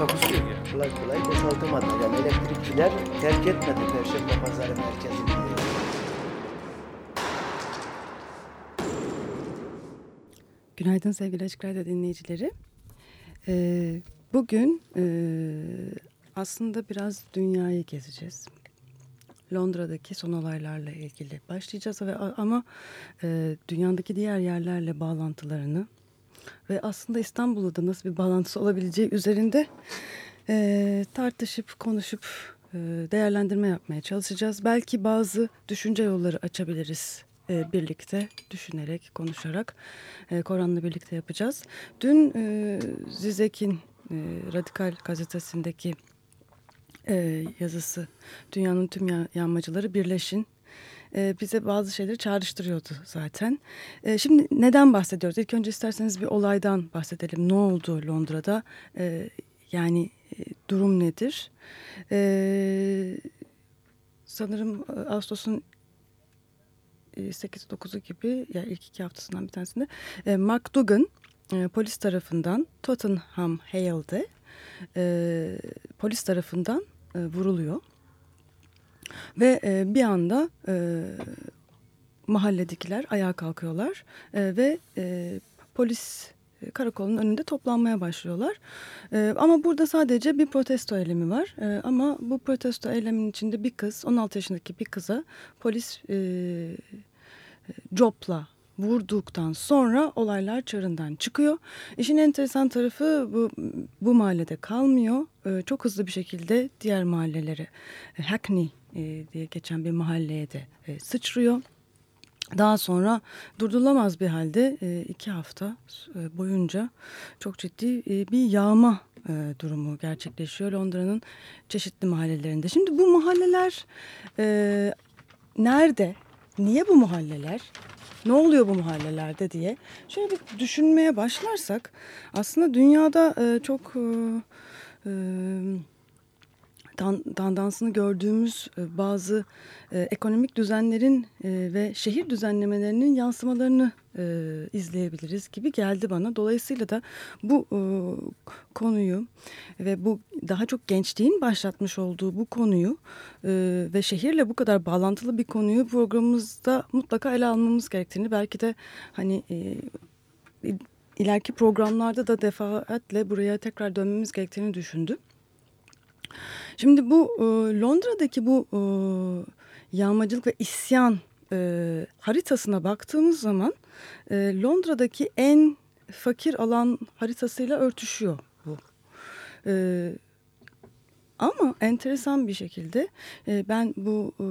Takusuyor ya. kolay kolay boşaltamadı. Yani elektrikçiler terk etmedi Perşembe Pazarı merkezini. Günaydın sevgili Açık Radyo dinleyicileri. Ee, bugün e, aslında biraz dünyayı gezeceğiz. Londra'daki son olaylarla ilgili başlayacağız ve ama e, dünyadaki diğer yerlerle bağlantılarını ve aslında İstanbul'da da nasıl bir bağlantısı olabileceği üzerinde e, tartışıp konuşup e, değerlendirme yapmaya çalışacağız. Belki bazı düşünce yolları açabiliriz e, birlikte düşünerek, konuşarak e, Koran'la birlikte yapacağız. Dün e, Zizek'in e, Radikal gazetesindeki e, yazısı Dünyanın Tüm Ya- Yanmacıları Birleşin e, bize bazı şeyleri çağrıştırıyordu zaten. E, şimdi neden bahsediyoruz? İlk önce isterseniz bir olaydan bahsedelim. Ne oldu Londra'da? E, yani durum nedir? Sanırım Ağustos'un 8-9'u gibi yani ilk iki haftasından bir tanesinde e, polis tarafından Tottenham Hale'de polis tarafından vuruluyor. Ve e, bir anda e, mahalledekiler ayağa kalkıyorlar e, ve e, polis e, karakolun önünde toplanmaya başlıyorlar. E, ama burada sadece bir protesto eylemi var. E, ama bu protesto eyleminin içinde bir kız, 16 yaşındaki bir kıza polis e, copla vurduktan sonra olaylar çığırından çıkıyor. İşin enteresan tarafı bu, bu mahallede kalmıyor. E, çok hızlı bir şekilde diğer mahallelere, Hackney e, diye geçen bir mahalleye de e, sıçrıyor. Daha sonra durdurulamaz bir halde e, iki hafta boyunca çok ciddi bir yağma durumu gerçekleşiyor Londra'nın çeşitli mahallelerinde. Şimdi bu mahalleler nerede? Niye bu mahalleler? Ne oluyor bu mahallelerde diye şöyle bir düşünmeye başlarsak aslında dünyada çok dan, dandansını gördüğümüz e, bazı e, ekonomik düzenlerin e, ve şehir düzenlemelerinin yansımalarını izleyebiliriz gibi geldi bana. Dolayısıyla da bu konuyu ve bu daha çok gençliğin başlatmış olduğu bu konuyu ve şehirle bu kadar bağlantılı bir konuyu programımızda mutlaka ele almamız gerektiğini belki de hani e, ileriki programlarda da defaatle buraya tekrar dönmemiz gerektiğini düşündüm. Şimdi bu e, Londra'daki bu e, yağmacılık ve isyan e, haritasına baktığımız zaman e, Londra'daki en fakir alan haritasıyla örtüşüyor bu. E, ama enteresan bir şekilde e, ben bu e,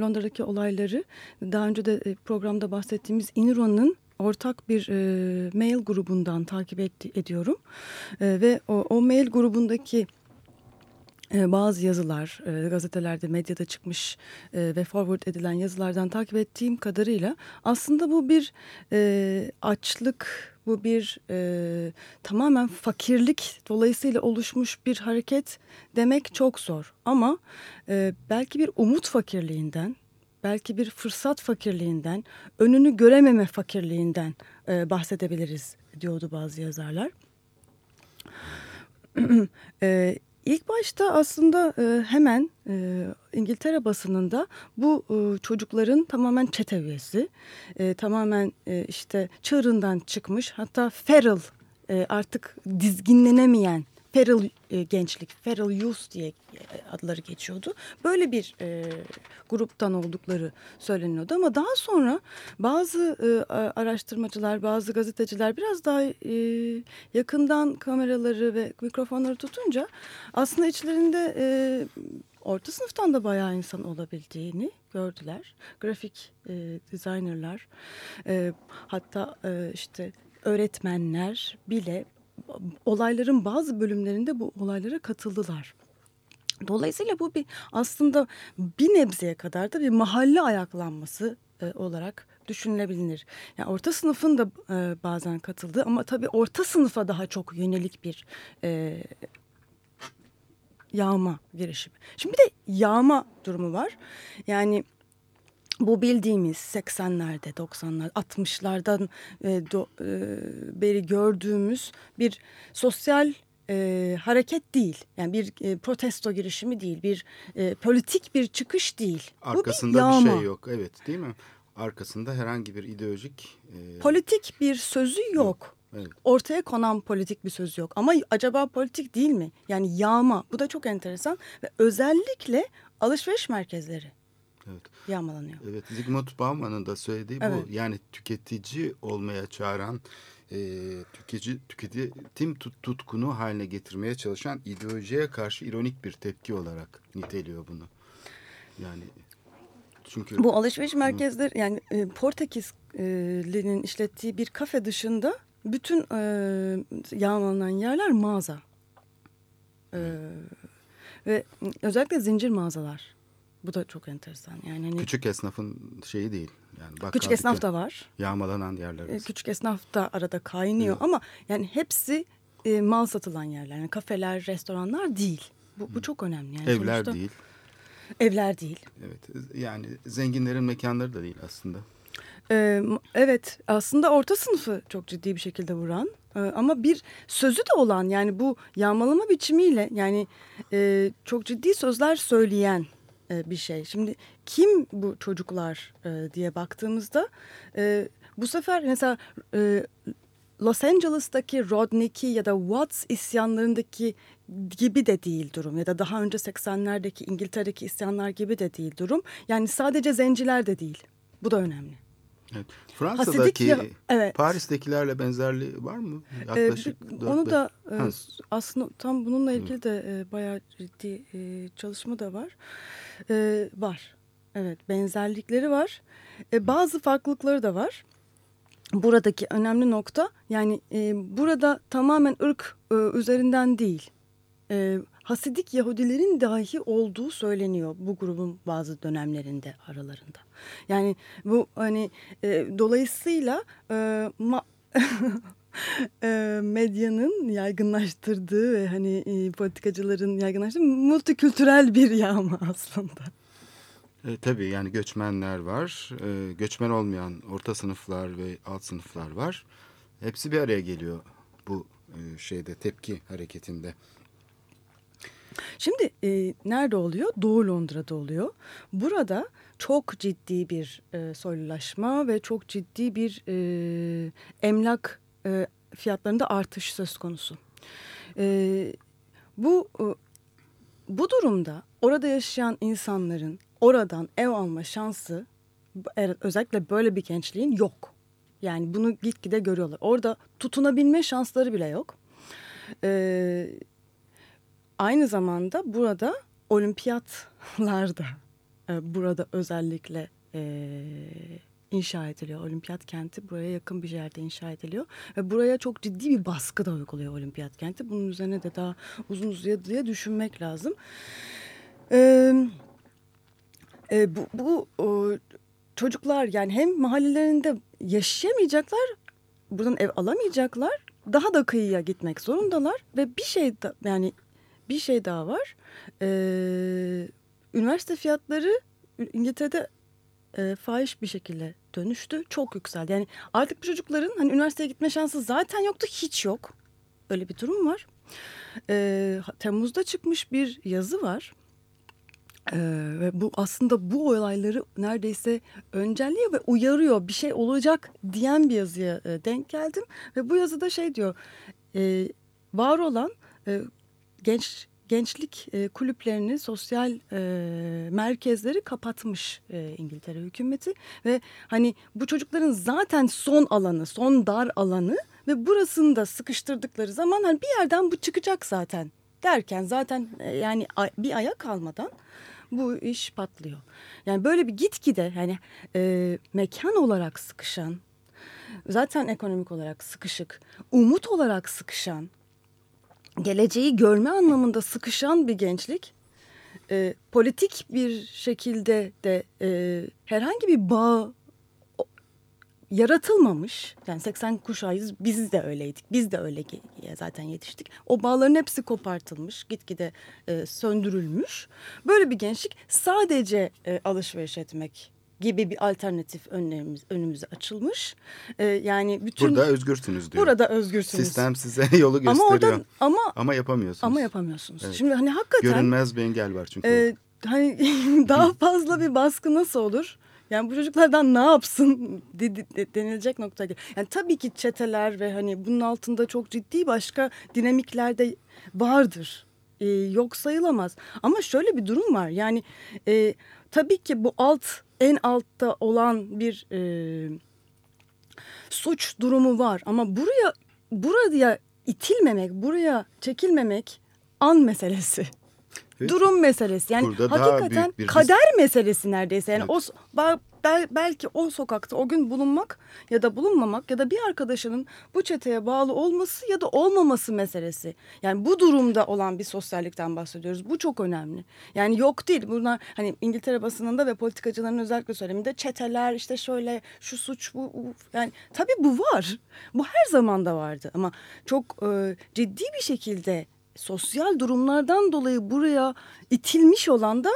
Londra'daki olayları daha önce de e, programda bahsettiğimiz İnro'nun ortak bir e, mail grubundan takip et, ediyorum. E, ve o, o mail grubundaki bazı yazılar e, gazetelerde medyada çıkmış e, ve forward edilen yazılardan takip ettiğim kadarıyla aslında bu bir e, açlık bu bir e, tamamen fakirlik dolayısıyla oluşmuş bir hareket demek çok zor ama e, belki bir umut fakirliğinden belki bir fırsat fakirliğinden önünü görememe fakirliğinden e, bahsedebiliriz diyordu bazı yazarlar. e, İlk başta aslında e, hemen e, İngiltere basınında bu e, çocukların tamamen çete üyesi, tamamen işte çığırından çıkmış hatta feral artık dizginlenemeyen feral e, gençlik, feral youth diye e, adları geçiyordu. Böyle bir e, gruptan oldukları söyleniyordu ama daha sonra bazı e, araştırmacılar, bazı gazeteciler biraz daha e, yakından kameraları ve mikrofonları tutunca aslında içlerinde e, orta sınıftan da bayağı insan olabildiğini gördüler. Grafik e, designerlar, e, hatta e, işte öğretmenler bile olayların bazı bölümlerinde bu olaylara katıldılar. Dolayısıyla bu bir aslında bir nebzeye kadar da bir mahalle ayaklanması e, olarak düşünülebilir. Yani orta sınıfın da e, bazen katıldığı ama tabii orta sınıfa daha çok yönelik bir e, yağma girişimi. Şimdi bir de yağma durumu var. Yani bu bildiğimiz 80'lerde, 90'lar, 60'lardan e, do, e, beri gördüğümüz bir sosyal e, hareket değil. Yani bir e, protesto girişimi değil, bir e, politik bir çıkış değil. Arkasında bu bir, bir şey yok, evet değil mi? Arkasında herhangi bir ideolojik... E... Politik bir sözü yok. Evet. Ortaya konan politik bir söz yok. Ama acaba politik değil mi? Yani yağma. Bu da çok enteresan. Ve özellikle alışveriş merkezleri. Evet. Yağmalanıyor. Evet. Zygmunt Bauman'ın da söylediği evet. bu. Yani tüketici olmaya çağıran, e, tüketici, tüketim tut, tutkunu haline getirmeye çalışan ideolojiye karşı ironik bir tepki olarak niteliyor bunu. Yani çünkü bu alışveriş merkezleri yani e, Portekizli'nin işlettiği bir kafe dışında bütün e, yağmalanan yerler mağaza. E, ve özellikle zincir mağazalar. Bu da çok enteresan. Yani hani, küçük esnafın şeyi değil. Yani küçük esnaf da var. Yağmalanan yerler. E, küçük esnaf da arada kaynıyor ama yani hepsi e, mal satılan yerler. Yani kafeler, restoranlar değil. Bu, bu çok önemli. Yani Evler sonuçta, değil. Evler değil. Evet yani zenginlerin mekanları da değil aslında. Ee, evet aslında orta sınıfı çok ciddi bir şekilde vuran ee, ama bir sözü de olan yani bu yağmalama biçimiyle yani e, çok ciddi sözler söyleyen e, bir şey. Şimdi kim bu çocuklar e, diye baktığımızda e, bu sefer mesela e, Los Angeles'taki Rodney'ki ya da Watts isyanlarındaki gibi de değil durum ya da daha önce 80'lerdeki İngiltere'deki isyanlar gibi de değil durum. Yani sadece zenciler de değil. Bu da önemli. Evet. Fransa'daki, ya, evet. Paris'tekilerle benzerliği var mı? Yaklaşık ee, onu da e, aslında tam bununla ilgili de e, bayağı ciddi e, çalışma da var. E, var. Evet, benzerlikleri var. E, bazı farklılıkları da var. Buradaki önemli nokta yani e, burada tamamen ırk e, üzerinden değil. E, Hasidik Yahudilerin dahi olduğu söyleniyor bu grubun bazı dönemlerinde aralarında. Yani bu hani e, dolayısıyla e, ma e, medyanın yaygınlaştırdığı ve hani e, politikacıların yaygınlaştırdığı multikültürel bir yağma aslında. E, tabii yani göçmenler var, e, göçmen olmayan orta sınıflar ve alt sınıflar var. Hepsi bir araya geliyor bu e, şeyde tepki hareketinde. Şimdi e, nerede oluyor? Doğu Londra'da oluyor. Burada çok ciddi bir e, soylulaşma ve çok ciddi bir e, emlak e, fiyatlarında artış söz konusu. E, bu e, bu durumda orada yaşayan insanların oradan ev alma şansı özellikle böyle bir gençliğin yok. Yani bunu gitgide görüyorlar. Orada tutunabilme şansları bile yok. Ee, aynı zamanda burada olimpiyatlarda e, burada özellikle e, inşa ediliyor. Olimpiyat kenti buraya yakın bir yerde inşa ediliyor. Ve buraya çok ciddi bir baskı da uyguluyor olimpiyat kenti. Bunun üzerine de daha uzun uzadıya düşünmek lazım. Evet. E, bu bu o, çocuklar yani hem mahallelerinde yaşayamayacaklar, buradan ev alamayacaklar, daha da kıyıya gitmek zorundalar ve bir şey yani bir şey daha var. Ee, üniversite fiyatları İngiltere'de e, fahiş bir şekilde dönüştü. Çok yükseldi. Yani artık bu çocukların hani üniversiteye gitme şansı zaten yoktu. Hiç yok. Öyle bir durum var. Ee, Temmuz'da çıkmış bir yazı var. Ee, ve bu aslında bu olayları neredeyse öncelliyor ve uyarıyor bir şey olacak diyen bir yazıya e, denk geldim ve bu yazıda şey diyor e, var olan e, genç gençlik e, kulüplerini sosyal e, merkezleri kapatmış e, İngiltere hükümeti ve hani bu çocukların zaten son alanı son dar alanı ve burasını da sıkıştırdıkları zaman hani bir yerden bu çıkacak zaten derken zaten e, yani bir ayak kalmadan bu iş patlıyor. Yani böyle bir gitgide yani e, mekan olarak sıkışan, zaten ekonomik olarak sıkışık, umut olarak sıkışan, geleceği görme anlamında sıkışan bir gençlik e, politik bir şekilde de e, herhangi bir bağ yaratılmamış. Yani 80 kuşağıyız biz de öyleydik. Biz de öyle zaten yetiştik. O bağların hepsi kopartılmış, gitgide e, söndürülmüş. Böyle bir gençlik sadece e, alışveriş etmek gibi bir alternatif önlerimiz, önümüze açılmış. E, yani bütün Burada özgürsünüz diyor. burada özgürsünüz. Sistem size yolu gösteriyor. ama Ama, oradan ama yapamıyorsunuz. ama yapamıyorsunuz. Evet. Şimdi hani hakikaten Görünmez bir engel var çünkü. e, hani daha fazla bir baskı nasıl olur? Yani bu çocuklardan ne yapsın de- de- de- denilecek nokta. değil. Yani tabii ki çeteler ve hani bunun altında çok ciddi başka dinamikler de vardır. E, yok sayılamaz. Ama şöyle bir durum var. Yani e, tabii ki bu alt en altta olan bir e, suç durumu var. Ama buraya buraya itilmemek, buraya çekilmemek an meselesi. Durum meselesi. Yani Burada hakikaten bir kader meselesi neredeyse. Yani Evet. o bel- belki o sokakta o gün bulunmak ya da bulunmamak ya da bir arkadaşının bu çeteye bağlı olması ya da olmaması meselesi. Yani bu durumda olan bir sosyallikten bahsediyoruz. Bu çok önemli. Yani yok değil. Bunlar hani İngiltere basınında ve politikacıların özellikle söyleminde çeteler işte şöyle şu suç bu, bu yani tabii bu var. Bu her zaman da vardı ama çok e, ciddi bir şekilde sosyal durumlardan dolayı buraya itilmiş olan da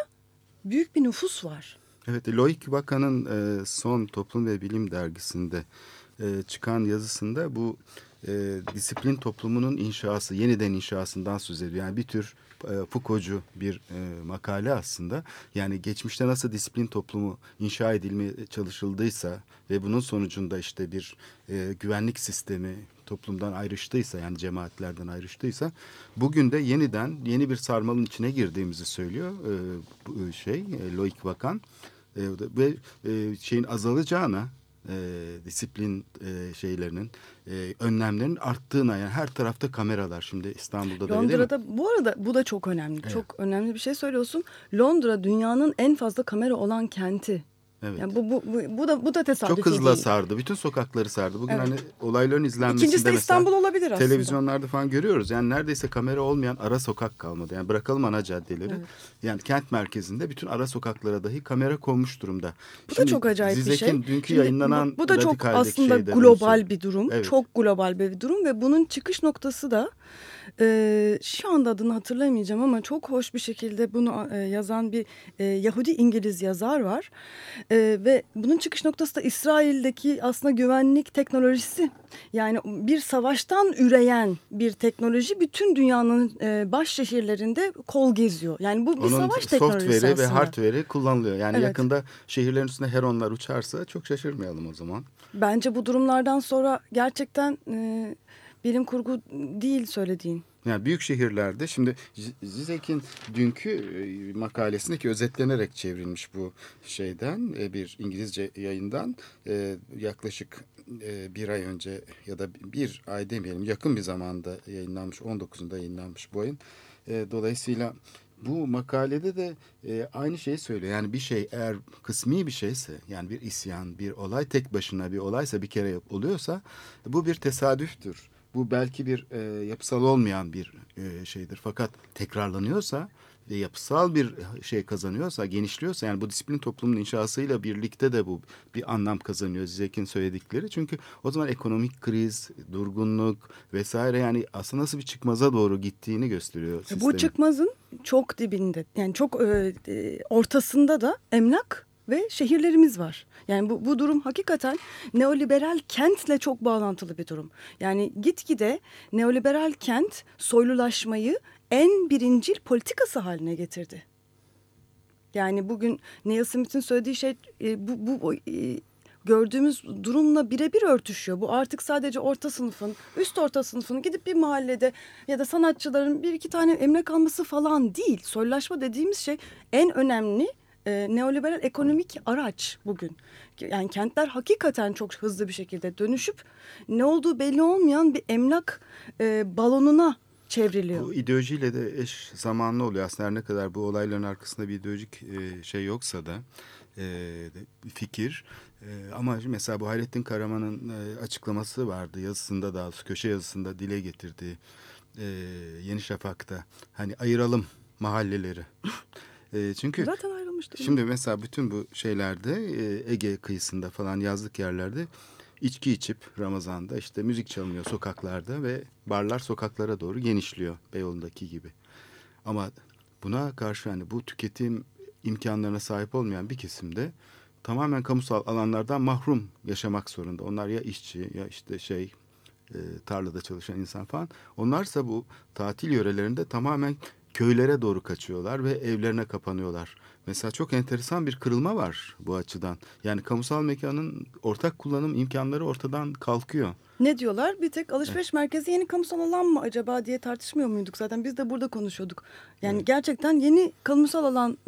büyük bir nüfus var. Evet, Loic Vaka'nın e, son Toplum ve Bilim dergisinde e, çıkan yazısında bu e, disiplin toplumunun inşası, yeniden inşasından söz ediyor. Yani bir tür e, Foucault'cu bir e, makale aslında. Yani geçmişte nasıl disiplin toplumu inşa edilmeye çalışıldıysa ve bunun sonucunda işte bir e, güvenlik sistemi toplumdan ayrıştıysa yani cemaatlerden ayrıştıysa bugün de yeniden yeni bir sarmalın içine girdiğimizi söylüyor e, bu şey e, Loic Vakan e, ve e, şeyin azalacağına e, disiplin e, şeylerinin e, önlemlerin arttığına yani her tarafta kameralar şimdi İstanbul'da da öyle değil mi? Londra'da bu arada bu da çok önemli. Evet. Çok önemli bir şey söylüyorsun. Londra dünyanın en fazla kamera olan kenti. Evet. Yani bu, bu, bu, bu da bu da tesadüfi Çok hızlı değil. sardı. Bütün sokakları sardı. Bugün Evet. hani olayların izlenmesinde İkincisi de İstanbul olabilir aslında. televizyonlarda falan görüyoruz. Yani neredeyse kamera olmayan ara sokak kalmadı. Yani bırakalım ana caddeleri. Evet. Yani kent merkezinde bütün ara sokaklara dahi kamera konmuş durumda. Bu da çok acayip bir şey. Zizek'in dünkü Şimdi yayınlanan bu, da çok aslında global bir durum. Evet. Çok global bir durum ve bunun çıkış noktası da e, şu anda adını hatırlamayacağım ama çok hoş bir şekilde bunu e, yazan bir e, Yahudi İngiliz yazar var. E, ve bunun çıkış noktası da İsrail'deki aslında güvenlik teknolojisi. Yani bir savaştan üreyen bir teknoloji bütün dünyanın e, baş şehirlerinde kol geziyor. Yani bu bir Onun savaş teknolojisi software'i aslında. ve hardware'i kullanılıyor. Yani Evet. yakında şehirlerin üstünde heronlar uçarsa çok şaşırmayalım o zaman. Bence bu durumlardan sonra gerçekten e, bilim kurgu değil söylediğin. Yani büyük şehirlerde şimdi Zizek'in dünkü e, makalesindeki özetlenerek çevrilmiş bu şeyden e, bir İngilizce yayından e, yaklaşık bir ay önce ya da bir ay demeyelim yakın bir zamanda yayınlanmış 19'unda yayınlanmış bu. E, Dolayısıyla bu makalede de aynı şeyi söylüyor. Yani bir şey eğer kısmi bir şeyse yani bir isyan, bir olay tek başına bir olaysa bir kere oluyorsa bu bir tesadüftür. Bu belki bir e, yapısal olmayan bir e, şeydir. Fakat tekrarlanıyorsa ve yapısal bir şey kazanıyorsa, genişliyorsa yani bu disiplin toplumunun inşasıyla birlikte de bu bir anlam kazanıyor Zizek'in söyledikleri. Çünkü o zaman ekonomik kriz, durgunluk vesaire yani aslında nasıl bir çıkmaza doğru gittiğini gösteriyor. Bu sistemin. çıkmazın çok dibinde yani çok e, e, ortasında da emlak ve şehirlerimiz var. Yani bu, bu durum hakikaten neoliberal kentle çok bağlantılı bir durum. Yani gitgide neoliberal kent soylulaşmayı en birincil politikası haline getirdi. Yani bugün Neil Smith'in söylediği şey e, bu, bu e, gördüğümüz durumla birebir örtüşüyor. Bu artık sadece orta sınıfın, üst orta sınıfın gidip bir mahallede ya da sanatçıların bir iki tane emlak alması falan değil. Soylulaşma dediğimiz şey en önemli e, neoliberal ekonomik araç bugün. Yani kentler hakikaten çok hızlı bir şekilde dönüşüp ne olduğu belli olmayan bir emlak e, balonuna çevriliyor. Bu ideolojiyle de eş zamanlı oluyor aslında her ne kadar bu olayların arkasında bir ideolojik e, şey yoksa da e, fikir. E, ama mesela bu Hayrettin Karaman'ın e, açıklaması vardı yazısında da köşe yazısında dile getirdiği e, Yeni Şafak'ta hani ayıralım mahalleleri. E, çünkü Zaten ayrılmıştı. şimdi mesela bütün bu şeylerde e, Ege kıyısında falan yazlık yerlerde içki içip Ramazan'da işte müzik çalınıyor sokaklarda ve barlar sokaklara doğru genişliyor Beyoğlu'ndaki gibi. Ama buna karşı hani bu tüketim imkanlarına sahip olmayan bir kesimde tamamen kamusal alanlardan mahrum yaşamak zorunda. Onlar ya işçi ya işte şey e, tarlada çalışan insan falan. Onlarsa bu tatil yörelerinde tamamen köylere doğru kaçıyorlar ve evlerine kapanıyorlar. Mesela çok enteresan bir kırılma var bu açıdan. Yani kamusal mekanın ortak kullanım imkanları ortadan kalkıyor. Ne diyorlar? Bir tek alışveriş merkezi yeni kamusal alan mı acaba diye tartışmıyor muyduk zaten? Biz de burada konuşuyorduk. Yani gerçekten yeni kamusal alan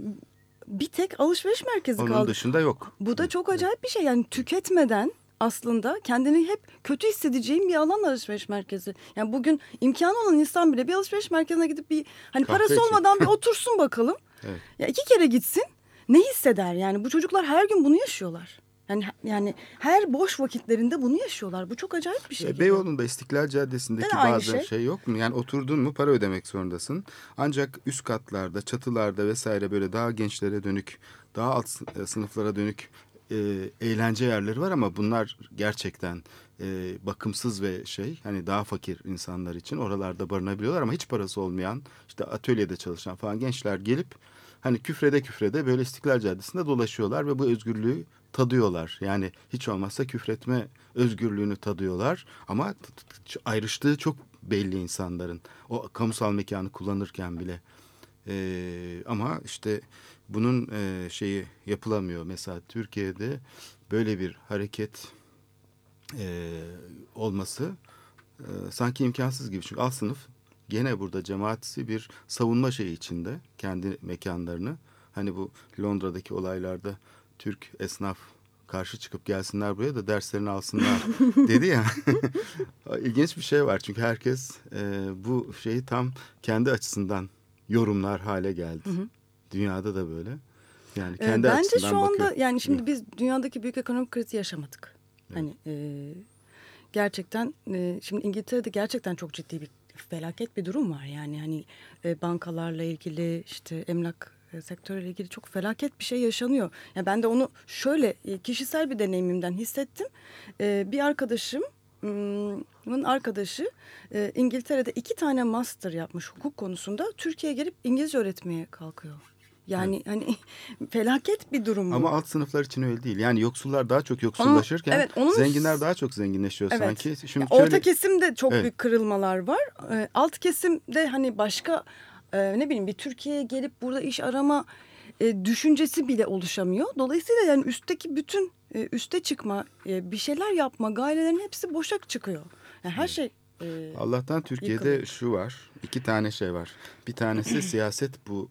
bir tek alışveriş merkezi Onun kaldı. dışında yok. Bu da çok acayip bir şey. Yani tüketmeden aslında kendini hep kötü hissedeceğin bir alan alışveriş merkezi. Yani bugün imkanı olan insan bile bir alışveriş merkezine gidip bir hani Kahve parası için. olmadan bir otursun bakalım. Evet. Ya iki kere gitsin. Ne hisseder yani? Bu çocuklar her gün bunu yaşıyorlar. Yani yani her boş vakitlerinde bunu yaşıyorlar. Bu çok acayip bir şey. E, Beyoğlu'nda İstiklal Caddesi'ndeki bazı şey. şey. yok mu? Yani oturdun mu para ödemek zorundasın. Ancak üst katlarda, çatılarda vesaire böyle daha gençlere dönük, daha alt e, sınıflara dönük e, eğlence yerleri var ama bunlar gerçekten e, bakımsız ve şey hani daha fakir insanlar için oralarda barınabiliyorlar ama hiç parası olmayan işte atölyede çalışan falan gençler gelip hani küfrede küfrede böyle İstiklal Caddesi'nde dolaşıyorlar ve bu özgürlüğü tadıyorlar. Yani hiç olmazsa küfretme özgürlüğünü tadıyorlar ama ayrıştığı çok belli insanların o kamusal mekanı kullanırken bile. Ee, ama işte bunun e, şeyi yapılamıyor. Mesela Türkiye'de böyle bir hareket e, olması e, sanki imkansız gibi. Çünkü alt sınıf gene burada cemaatisi bir savunma şeyi içinde kendi mekanlarını. Hani bu Londra'daki olaylarda Türk esnaf karşı çıkıp gelsinler buraya da derslerini alsınlar dedi ya. İlginç bir şey var çünkü herkes e, bu şeyi tam kendi açısından yorumlar hale geldi. Dünyada da böyle. Yani Ee, kendi bence açısından şu anda bakıyor. yani şimdi biz dünyadaki büyük ekonomik krizi yaşamadık. Hani e, gerçekten e, şimdi İngiltere'de gerçekten çok ciddi bir felaket bir durum var. Yani hani e, bankalarla ilgili işte emlak e, sektörüyle ilgili çok felaket bir şey yaşanıyor. Yani ben de onu şöyle kişisel bir deneyimimden hissettim. E, bir arkadaşım Bunun arkadaşı e, İngiltere'de iki tane master yapmış hukuk konusunda Türkiye'ye gelip İngilizce öğretmeye kalkıyor. Yani hani felaket bir durum bu. Ama alt sınıflar için öyle değil. Yani yoksullar daha çok yoksullaşırken evet, onun- zenginler daha çok zenginleşiyor Evet. sanki. Şimdi Ya Orta şöyle- kesimde çok Evet. büyük kırılmalar var. Ee, alt kesimde hani başka e, ne bileyim bir Türkiye'ye gelip burada iş arama e, düşüncesi bile oluşamıyor. Dolayısıyla yani üstteki bütün e, üste çıkma, bir şeyler yapma gayrelerinin hepsi boşa çıkıyor. Yani her şey Allah'tan Türkiye'de yıkılıyor. şu var. iki tane şey var. Bir tanesi siyaset bu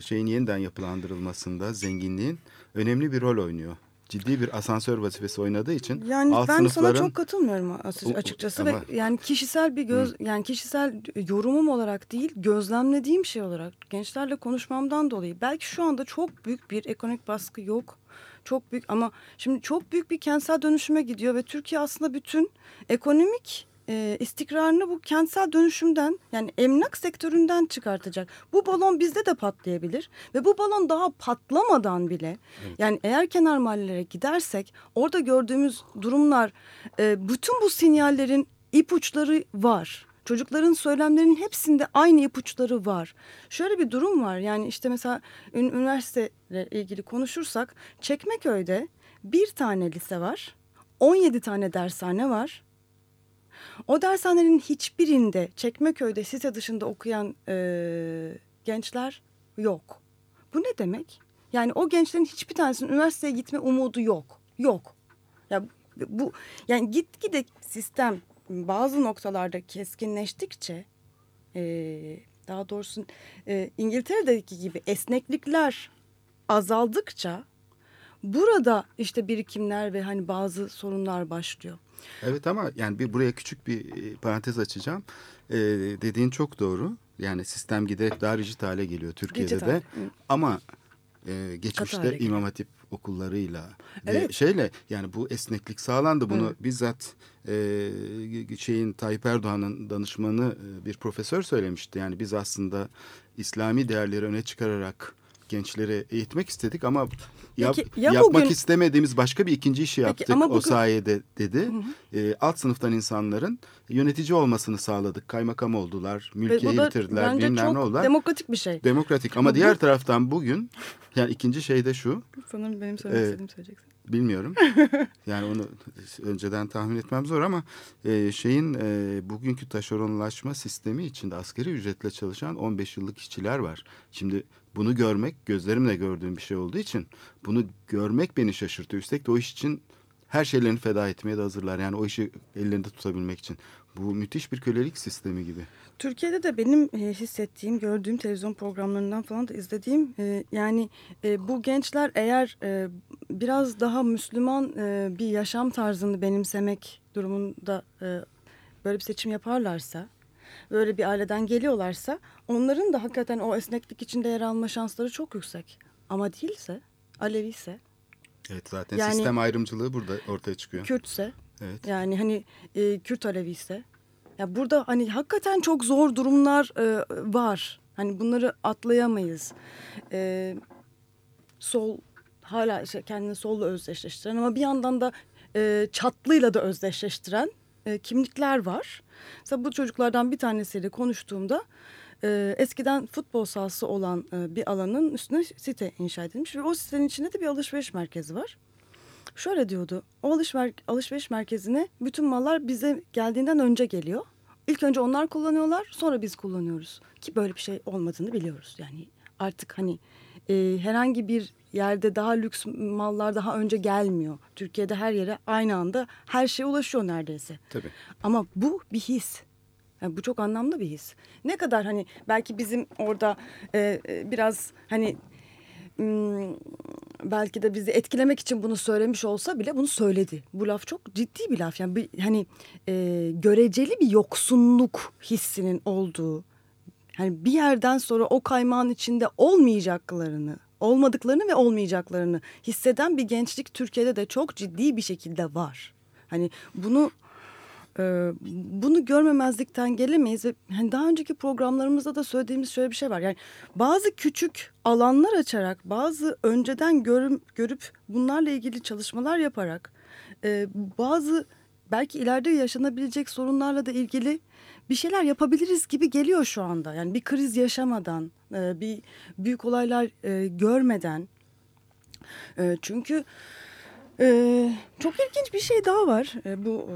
şeyin yeniden yapılandırılmasında zenginliğin önemli bir rol oynuyor. Ciddi bir asansör vazifesi oynadığı için Yani alt ben sınıfların sana çok katılmıyorum açıkçası ama- ve yani kişisel bir göz yani kişisel yorumum olarak değil gözlemlediğim şey olarak gençlerle konuşmamdan dolayı belki şu anda çok büyük bir ekonomik baskı yok. Çok büyük ama şimdi çok büyük bir kentsel dönüşüme gidiyor ve Türkiye aslında bütün ekonomik e, istikrarını bu kentsel dönüşümden yani emlak sektöründen çıkartacak. Bu balon bizde de patlayabilir ve bu balon daha patlamadan bile yani eğer kenar mahallelere gidersek orada gördüğümüz durumlar e, bütün bu sinyallerin ipuçları var. Çocukların söylemlerinin hepsinde aynı ipuçları var. Şöyle bir durum var yani işte mesela ün- üniversiteyle ilgili konuşursak Çekmeköy'de bir tane lise var. 17 tane dershane var. O dershanelerin hiçbirinde Çekmeköy'de site dışında okuyan e, gençler yok. Bu ne demek? Yani o gençlerin hiçbir tanesinin üniversiteye gitme umudu yok. Yok. Ya bu yani gitgide sistem bazı noktalarda keskinleştikçe e, daha doğrusu e, İngiltere'deki gibi esneklikler azaldıkça burada işte birikimler ve hani bazı sorunlar başlıyor. Evet ama yani bir buraya küçük bir e, parantez açacağım. Ee, dediğin çok doğru. Yani sistem giderek daha rigid hale geliyor Türkiye'de Rigid de. hı. Ama e, geçmişte. İmam Hatip okullarıyla ve Evet. şeyle yani bu esneklik sağlandı. Bunu Evet. bizzat e, şeyin Tayyip Erdoğan'ın danışmanı e, bir profesör söylemişti. Yani biz aslında İslami değerleri öne çıkararak gençleri eğitmek istedik ama yap, Peki, ya yapmak bugün- istemediğimiz başka bir ikinci işi yaptık o bugün- sayede dedi. E, alt sınıftan insanların yönetici olmasını sağladık. Kaymakam oldular, mülkiye bence bilmem ne oldular. demokratik bir şey. Demokratik ama Ama bu- diğer taraftan bugün yani ikinci şey de şu Sanırım benim söylemek istediğimi söyleyeceksin. Bilmiyorum. Yani onu önceden tahmin etmem zor ama e, şeyin e, bugünkü taşeronlaşma sistemi içinde askeri ücretle çalışan 15 yıllık işçiler var. Şimdi bunu görmek gözlerimle gördüğüm bir şey olduğu için bunu görmek beni şaşırtıyor. Üstelik de o iş için her şeylerini feda etmeye de hazırlar. Yani o işi ellerinde tutabilmek için. Bu müthiş bir kölelik sistemi gibi. Türkiye'de de benim e, hissettiğim, gördüğüm televizyon programlarından falan da izlediğim e, yani e, bu gençler eğer biraz daha Müslüman bir yaşam tarzını benimsemek durumunda böyle bir seçim yaparlarsa, böyle bir aileden geliyorlarsa onların da hakikaten o esneklik içinde yer alma şansları çok yüksek. Ama değilse, Alevi ise, Evet zaten Yani- sistem ayrımcılığı burada ortaya çıkıyor. Kürtse, Evet. Yani hani e, Kürt Alevi ise ya burada hani hakikaten çok zor durumlar e, var. Hani bunları atlayamayız. E, sol hala işte kendini solla özdeşleştiren ama bir yandan da e, çatlıyla da özdeşleştiren e, kimlikler var. Mesela bu çocuklardan bir tanesiyle konuştuğumda e, eskiden futbol sahası olan e, bir alanın üstüne site inşa edilmiş ve o sitenin içinde de bir alışveriş merkezi var. Şöyle diyordu. O alışver alışveriş merkezine bütün mallar bize geldiğinden önce geliyor. İlk önce onlar kullanıyorlar, sonra biz kullanıyoruz. Ki böyle bir şey olmadığını biliyoruz. Yani artık hani e, herhangi bir yerde daha lüks mallar daha önce gelmiyor. Türkiye'de her yere aynı anda her şeye ulaşıyor neredeyse. Tabii. Ama bu bir his. Yani bu çok anlamlı bir his. Ne kadar hani belki bizim orada e, e, biraz hani belki de bizi etkilemek için bunu söylemiş olsa bile bunu söyledi. Bu laf çok ciddi bir laf. Yani bir, hani e, göreceli bir yoksunluk hissinin olduğu. Hani bir yerden sonra o kaymağın içinde olmayacaklarını, olmadıklarını ve olmayacaklarını hisseden bir gençlik Türkiye'de de çok ciddi bir şekilde var. Hani bunu e, bunu görmemezlikten gelemeyiz ve hani daha önceki programlarımızda da söylediğimiz şöyle bir şey var. Yani bazı küçük alanlar açarak, bazı önceden görüp, görüp bunlarla ilgili çalışmalar yaparak, e, bazı belki ileride yaşanabilecek sorunlarla da ilgili bir şeyler yapabiliriz gibi geliyor şu anda. Yani bir kriz yaşamadan, e, bir büyük olaylar görmeden. E, çünkü ee, çok ilginç bir şey daha var. Ee, bu e,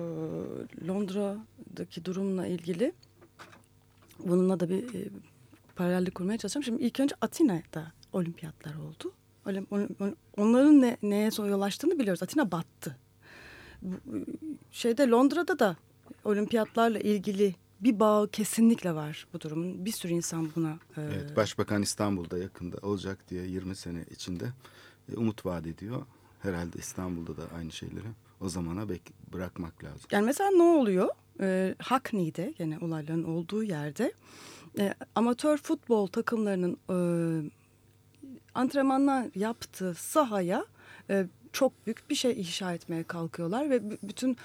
Londra'daki durumla ilgili. Bununla da bir e, paralellik kurmaya çalışacağım. Şimdi ilk önce Atina'da olimpiyatlar oldu. Olim- olim- Onların ne, neye yol açtığını biliyoruz. Atina battı. Bu, e, Şeyde Londra'da da olimpiyatlarla ilgili bir bağ kesinlikle var bu durumun. Bir sürü insan buna e, Evet, Başbakan İstanbul'da yakında olacak diye 20 sene içinde e, umut vaat ediyor. Herhalde İstanbul'da da aynı şeyleri o zamana bırakmak lazım. Yani mesela ne oluyor? Ee, Hackney'de gene olayların olduğu yerde e, amatör futbol takımlarının e, antrenmanlar yaptığı sahaya e, çok büyük bir şey inşa etmeye kalkıyorlar ve bütün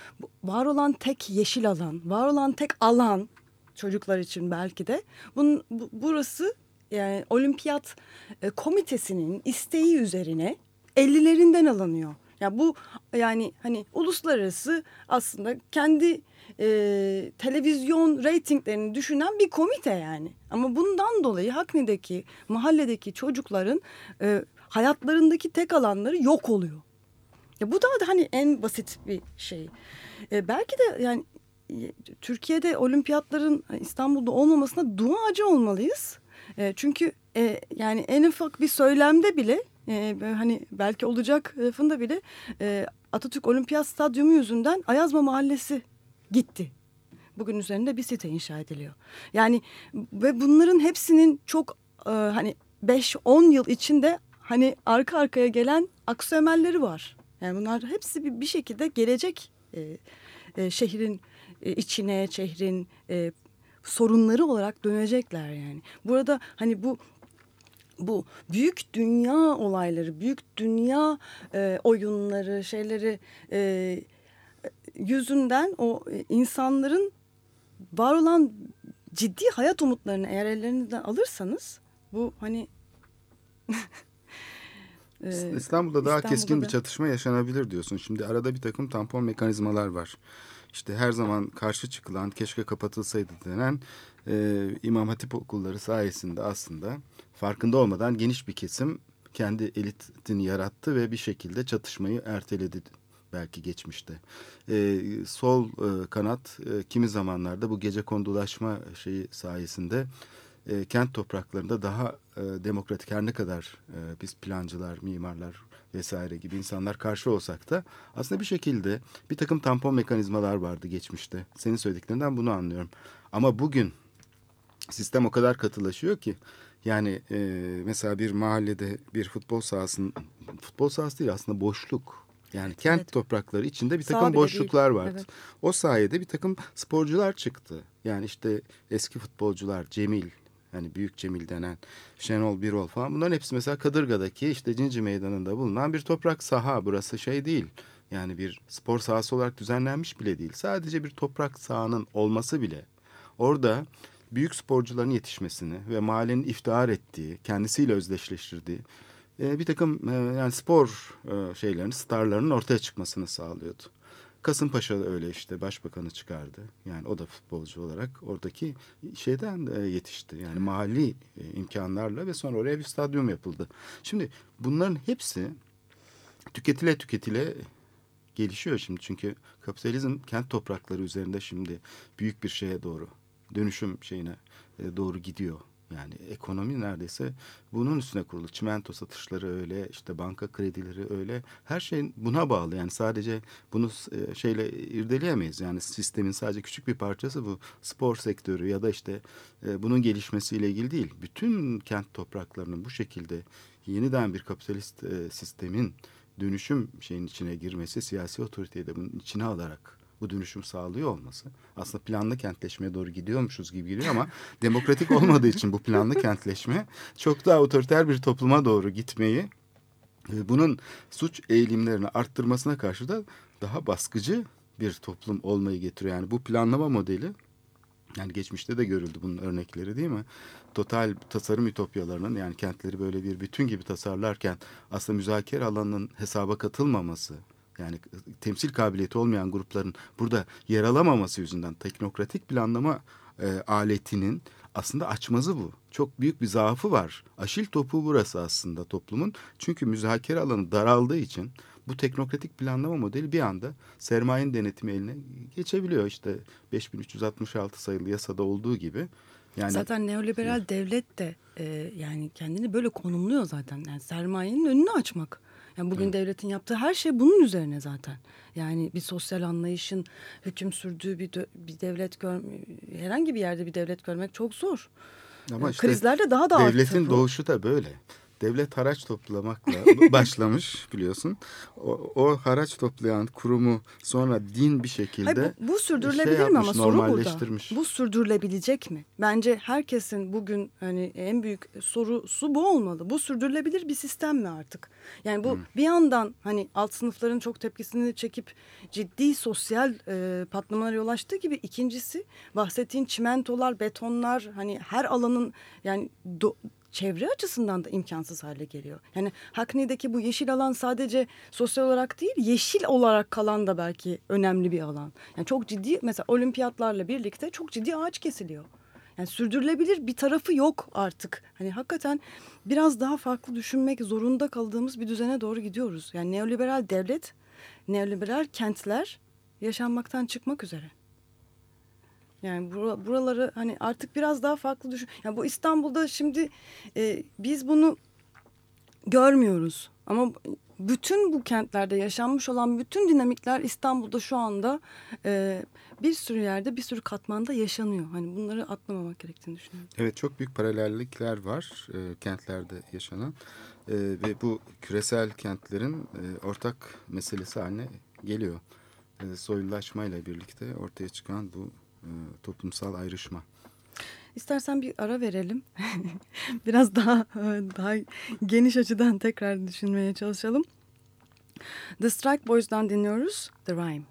var olan tek yeşil alan, var olan tek alan çocuklar için belki de bunun bu- burası yani olimpiyat e, komitesinin isteği üzerine 50'lerinden alınıyor. Ya bu yani hani uluslararası aslında kendi e, televizyon reytinglerini düşünen bir komite yani. Ama bundan dolayı Hackney'deki mahalledeki çocukların e, hayatlarındaki tek alanları yok oluyor. Ya bu da hani en basit bir şey. E, belki de yani e, Türkiye'de olimpiyatların İstanbul'da olmamasına duacı olmalıyız. E, çünkü e, yani en ufak bir söylemde bile e, hani belki olacak lafında bile e, Atatürk Olimpiyat Stadyumu yüzünden Ayazma Mahallesi gitti. Bugün üzerinde bir site inşa ediliyor. Yani ve bunların hepsinin çok e, hani 5-10 yıl içinde hani arka arkaya gelen aksiyomelleri var. Yani bunlar hepsi bir, bir şekilde gelecek e, e, şehrin e, içine, şehrin e, sorunları olarak dönecekler yani. Burada hani bu bu büyük dünya olayları, büyük dünya e, oyunları, şeyleri e, yüzünden o e, insanların var olan ciddi hayat umutlarını eğer ellerinizden alırsanız bu hani Ee, İstanbul'da daha İstanbul'da keskin da- bir çatışma yaşanabilir diyorsun. Şimdi arada bir takım tampon mekanizmalar var. İşte her zaman karşı çıkılan, keşke kapatılsaydı denen e, İmam Hatip okulları sayesinde aslında farkında olmadan geniş bir kesim kendi elitini yarattı ve bir şekilde çatışmayı erteledi belki geçmişte. E, sol e, kanat e, kimi zamanlarda bu gece kondulaşma şeyi sayesinde e, kent topraklarında daha e, demokratik her ne kadar e, biz plancılar, mimarlar vesaire gibi insanlar karşı olsak da aslında bir şekilde bir takım tampon mekanizmalar vardı geçmişte. Senin söylediklerinden bunu anlıyorum. Ama bugün sistem o kadar katılaşıyor ki yani e, mesela bir mahallede bir futbol sahasının futbol sahası değil aslında boşluk. Yani kent Evet. toprakları içinde bir Sağ takım bile boşluklar değil. vardı. Evet. O sayede bir takım sporcular çıktı. Yani işte eski futbolcular Cemil hani Büyük Cemil denen Şenol Birol falan bunların hepsi mesela Kadırga'daki işte Cinci Meydanı'nda bulunan bir toprak saha. Burası şey değil. Yani bir spor sahası olarak düzenlenmiş bile değil. Sadece bir toprak sahanın olması bile orada büyük sporcuların yetişmesini ve mahallenin iftihar ettiği, kendisiyle özdeşleştirdiği e, bir takım e, yani spor e, şeylerin, starlarının ortaya çıkmasını sağlıyordu. Kasımpaşa da öyle işte başbakanı çıkardı. Yani o da futbolcu olarak oradaki şeyden e, yetişti. Yani mahalli e, imkanlarla ve sonra oraya bir stadyum yapıldı. Şimdi bunların hepsi tüketile tüketile gelişiyor şimdi. Çünkü kapitalizm kent toprakları üzerinde şimdi büyük bir şeye doğru dönüşüm şeyine e, doğru gidiyor. Yani ekonomi neredeyse bunun üstüne kurulu. Çimento satışları öyle, işte banka kredileri öyle. Her şey buna bağlı. Yani sadece bunu e, şeyle irdeleyemeyiz. Yani sistemin sadece küçük bir parçası bu spor sektörü ya da işte e, bunun gelişmesiyle ilgili değil. Bütün kent topraklarının bu şekilde yeniden bir kapitalist e, sistemin dönüşüm şeyin içine girmesi, siyasi otoriteyi de bunun içine alarak bu dönüşüm sağlıyor olması aslında planlı kentleşmeye doğru gidiyormuşuz gibi geliyor ama demokratik olmadığı için bu planlı kentleşme çok daha otoriter bir topluma doğru gitmeyi e, bunun suç eğilimlerini arttırmasına karşı da daha baskıcı bir toplum olmayı getiriyor. Yani bu planlama modeli yani geçmişte de görüldü bunun örnekleri değil mi? Total tasarım ütopyalarının yani kentleri böyle bir bütün gibi tasarlarken aslında müzakere alanının hesaba katılmaması yani temsil kabiliyeti olmayan grupların burada yer alamaması yüzünden teknokratik planlama e, aletinin aslında açmazı bu. Çok büyük bir zaafı var. Aşil topu burası aslında toplumun. Çünkü müzakere alanı daraldığı için bu teknokratik planlama modeli bir anda sermayenin denetimi eline geçebiliyor. İşte 5366 sayılı yasada olduğu gibi. Yani zaten neoliberal devlet de e, yani kendini böyle konumluyor zaten. Yani sermayenin önünü açmak. Yani bugün devletin yaptığı her şey bunun üzerine zaten. Yani bir sosyal anlayışın hüküm sürdüğü bir, bir devlet gör herhangi bir yerde bir devlet görmek çok zor. Ama işte Krizler de daha da devletin arttı. doğuşu da böyle. Devlet haraç toplamakla başlamış biliyorsun. O, o haraç toplayan kurumu sonra din bir şekilde Hayır, bu, bu şey sürdürülebilir mi yapmış, ama soru burada. Bu sürdürülebilecek mi? Bence herkesin bugün hani en büyük sorusu bu olmalı. Bu sürdürülebilir bir sistem mi artık? Yani bu bir yandan hani alt sınıfların çok tepkisini çekip ciddi sosyal e, patlamalara yol açtığı gibi ikincisi bahsettiğin çimentolar, betonlar hani her alanın yani do- çevre açısından da imkansız hale geliyor. Yani Hackney'deki bu yeşil alan sadece sosyal olarak değil, yeşil olarak kalan da belki önemli bir alan. Yani çok ciddi mesela olimpiyatlarla birlikte çok ciddi ağaç kesiliyor. Yani sürdürülebilir bir tarafı yok artık. Hani hakikaten biraz daha farklı düşünmek zorunda kaldığımız bir düzene doğru gidiyoruz. Yani neoliberal devlet, neoliberal kentler yaşanmaktan çıkmak üzere. Yani bura- buraları hani artık biraz daha farklı düşün. Yani bu İstanbul'da şimdi e, biz bunu görmüyoruz. Ama bütün bu kentlerde yaşanmış olan bütün dinamikler İstanbul'da şu anda e, bir sürü yerde bir sürü katmanda yaşanıyor. Hani bunları atlamamak gerektiğini düşünüyorum. Evet çok büyük paralellikler var e, kentlerde yaşanan E, ve bu küresel kentlerin e, ortak meselesi haline geliyor. E, soylulaşmayla birlikte ortaya çıkan bu toplumsal ayrışma. İstersen bir ara verelim. Biraz daha daha geniş açıdan tekrar düşünmeye çalışalım. The Strike Boys'dan dinliyoruz The Rhyme.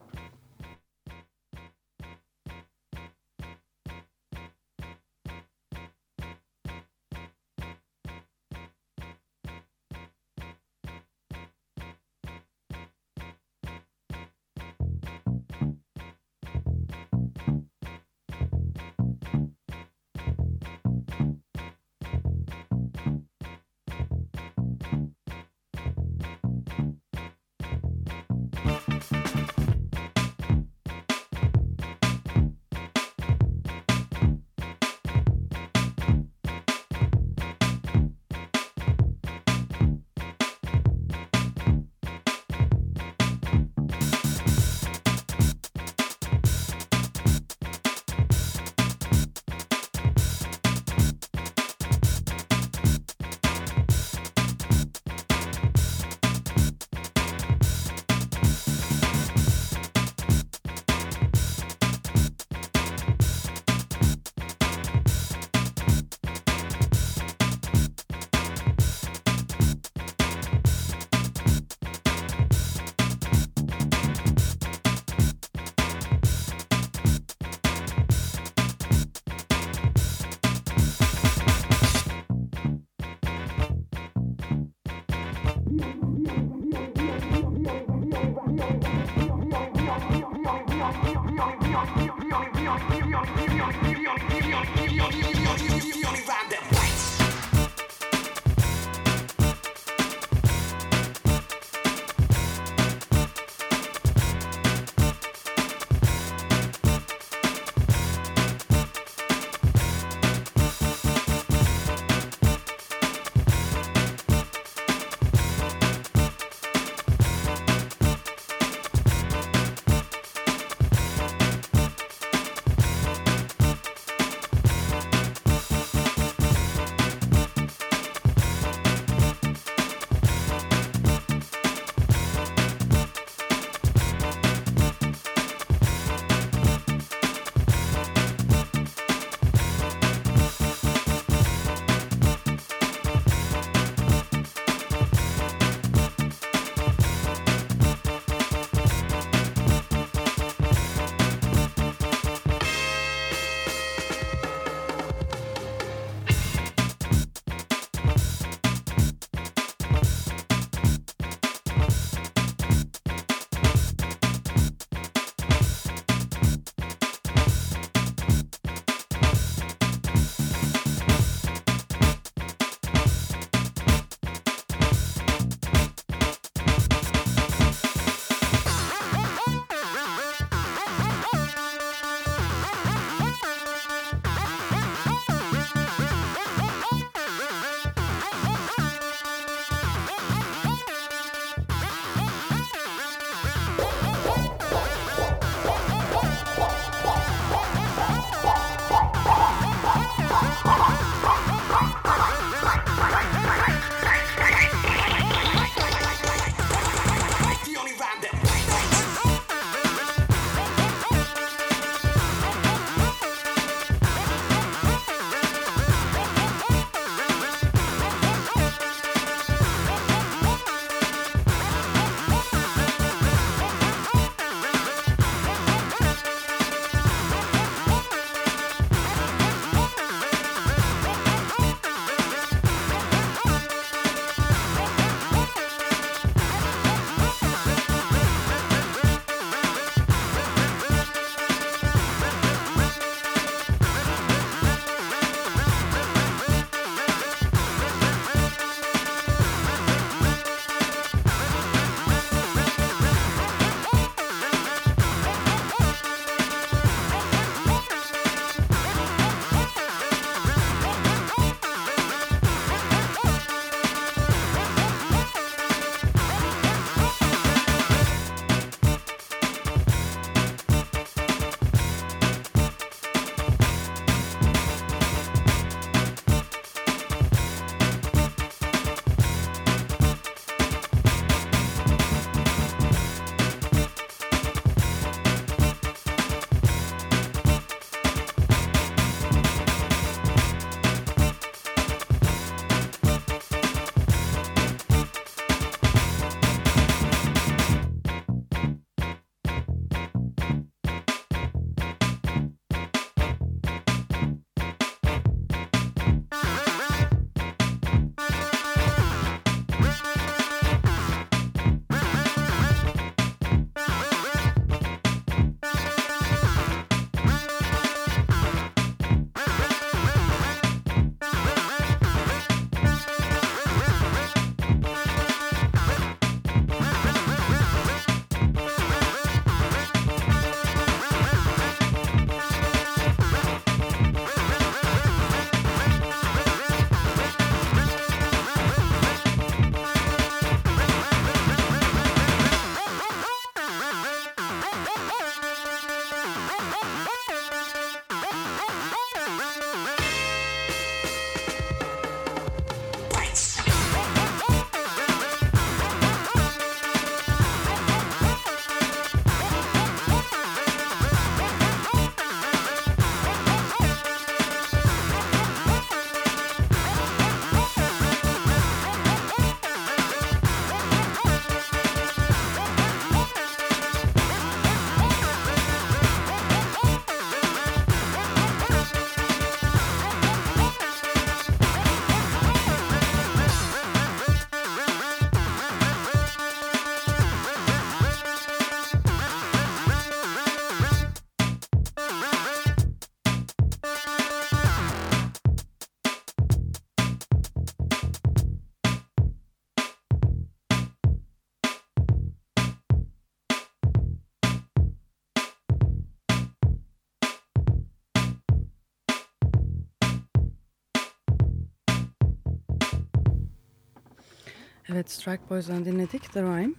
Strike Boys'dan dinledik The Rhyme.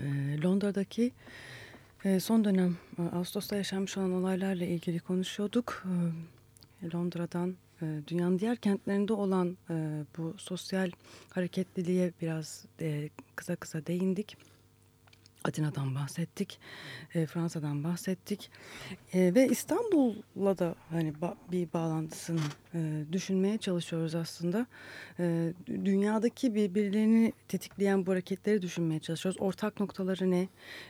Ee, Londra'daki e, son dönem e, Ağustos'ta yaşanmış olan olaylarla ilgili konuşuyorduk. Ee, Londra'dan e, dünyanın diğer kentlerinde olan bu sosyal hareketliliğe biraz kısa kısa değindik. Atina'dan bahsettik, e, Fransa'dan bahsettik e, ve İstanbul'la da hani ba bir bağlantısını e, düşünmeye çalışıyoruz aslında. E, dünyadaki birbirlerini tetikleyen bu hareketleri düşünmeye çalışıyoruz. Ortak noktaları ne?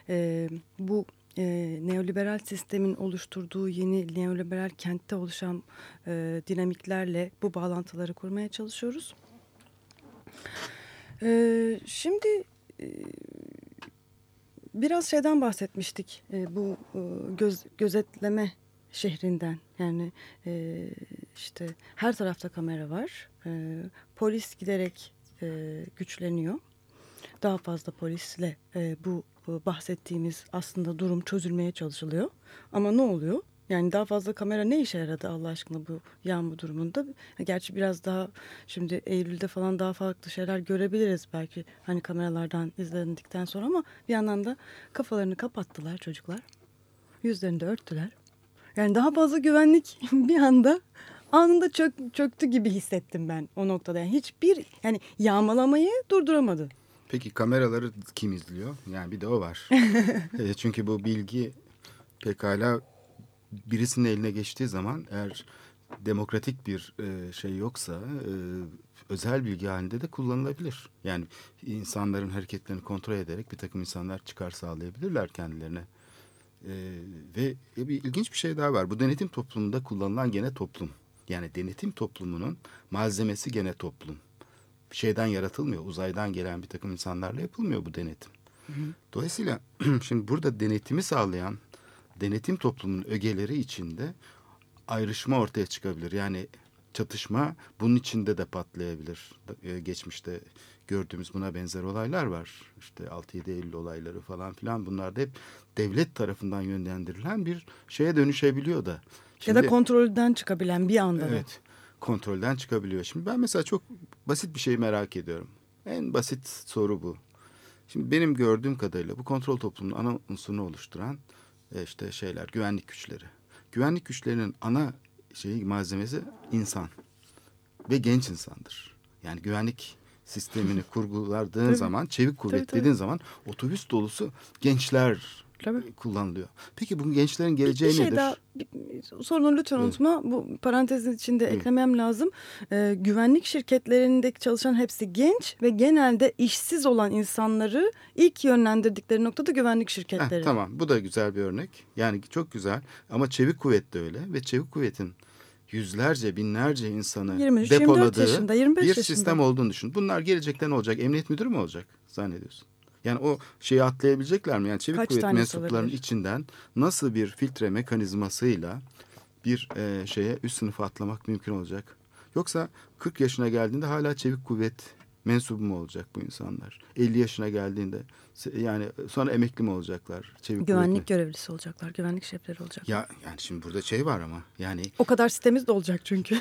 E, bu e, neoliberal sistemin oluşturduğu yeni neoliberal kentte oluşan e, dinamiklerle bu bağlantıları kurmaya çalışıyoruz. E, şimdi... E, biraz şeyden bahsetmiştik e, bu e, göz, gözetleme şehrinden. Yani e, işte her tarafta kamera var. E, polis giderek e, güçleniyor. Daha fazla polisle e, bu, bahsettiğimiz aslında durum çözülmeye çalışılıyor. Ama ne oluyor yani daha fazla kamera ne işe yaradı Allah aşkına bu yağmur durumunda? Gerçi biraz daha şimdi Eylül'de falan daha farklı şeyler görebiliriz belki hani kameralardan izlendikten sonra ama bir yandan da kafalarını kapattılar çocuklar. Yüzlerini de örttüler. Yani daha fazla güvenlik bir anda anında çök, çöktü gibi hissettim ben o noktada. Yani hiçbir yani yağmalamayı durduramadı. Peki kameraları kim izliyor? Yani bir de o var. e, çünkü bu bilgi pekala birisinin eline geçtiği zaman eğer demokratik bir e, şey yoksa e, özel bilgi halinde de kullanılabilir. Yani insanların hareketlerini kontrol ederek bir takım insanlar çıkar sağlayabilirler kendilerine. E, ve bir ilginç bir şey daha var. Bu denetim toplumunda kullanılan gene toplum. Yani denetim toplumunun malzemesi gene toplum. Şeyden yaratılmıyor. Uzaydan gelen bir takım insanlarla yapılmıyor bu denetim. Hı hı. Dolayısıyla şimdi burada denetimi sağlayan denetim toplumunun ögeleri içinde ayrışma ortaya çıkabilir. Yani çatışma bunun içinde de patlayabilir. Ee, geçmişte gördüğümüz buna benzer olaylar var. İşte 6-7 Eylül olayları falan filan bunlar da hep devlet tarafından yönlendirilen bir şeye dönüşebiliyor da. Şimdi, ya da kontrolden çıkabilen bir anda. Evet kontrolden çıkabiliyor. Şimdi ben mesela çok basit bir şey merak ediyorum. En basit soru bu. Şimdi benim gördüğüm kadarıyla bu kontrol toplumunun ana unsurunu oluşturan e, işte şeyler güvenlik güçleri. Güvenlik güçlerinin ana şeyi malzemesi insan ve genç insandır. Yani güvenlik sistemini kurguladığın zaman çevik kuvvet tabii, tabii. dediğin zaman otobüs dolusu gençler Tabii. kullanılıyor. Peki bu gençlerin geleceği bir, bir şey nedir? Daha, sorunu lütfen evet. unutma. Bu parantezin içinde evet. eklemem lazım. Ee, güvenlik şirketlerindeki çalışan hepsi genç ve genelde işsiz olan insanları ilk yönlendirdikleri noktada güvenlik şirketleri. Heh, tamam bu da güzel bir örnek. Yani çok güzel ama çevik kuvvet de öyle ve çevik kuvvetin yüzlerce binlerce insanı 23, depoladığı yaşında, 25 bir yaşında. sistem olduğunu düşün. Bunlar gelecekten olacak? Emniyet müdürü mü olacak zannediyorsun? Yani o şeyi atlayabilecekler mi? Yani çevik Kaç kuvvet mensuplarının içinden nasıl bir filtre mekanizmasıyla bir e, şeye üst sınıfa atlamak mümkün olacak? Yoksa 40 yaşına geldiğinde hala çevik kuvvet mensubu mu olacak bu insanlar? 50 yaşına geldiğinde yani sonra emekli mi olacaklar? Çevik güvenlik görevlisi olacaklar, güvenlik şefleri olacaklar. Ya yani şimdi burada şey var ama yani o kadar sitemiz de olacak çünkü.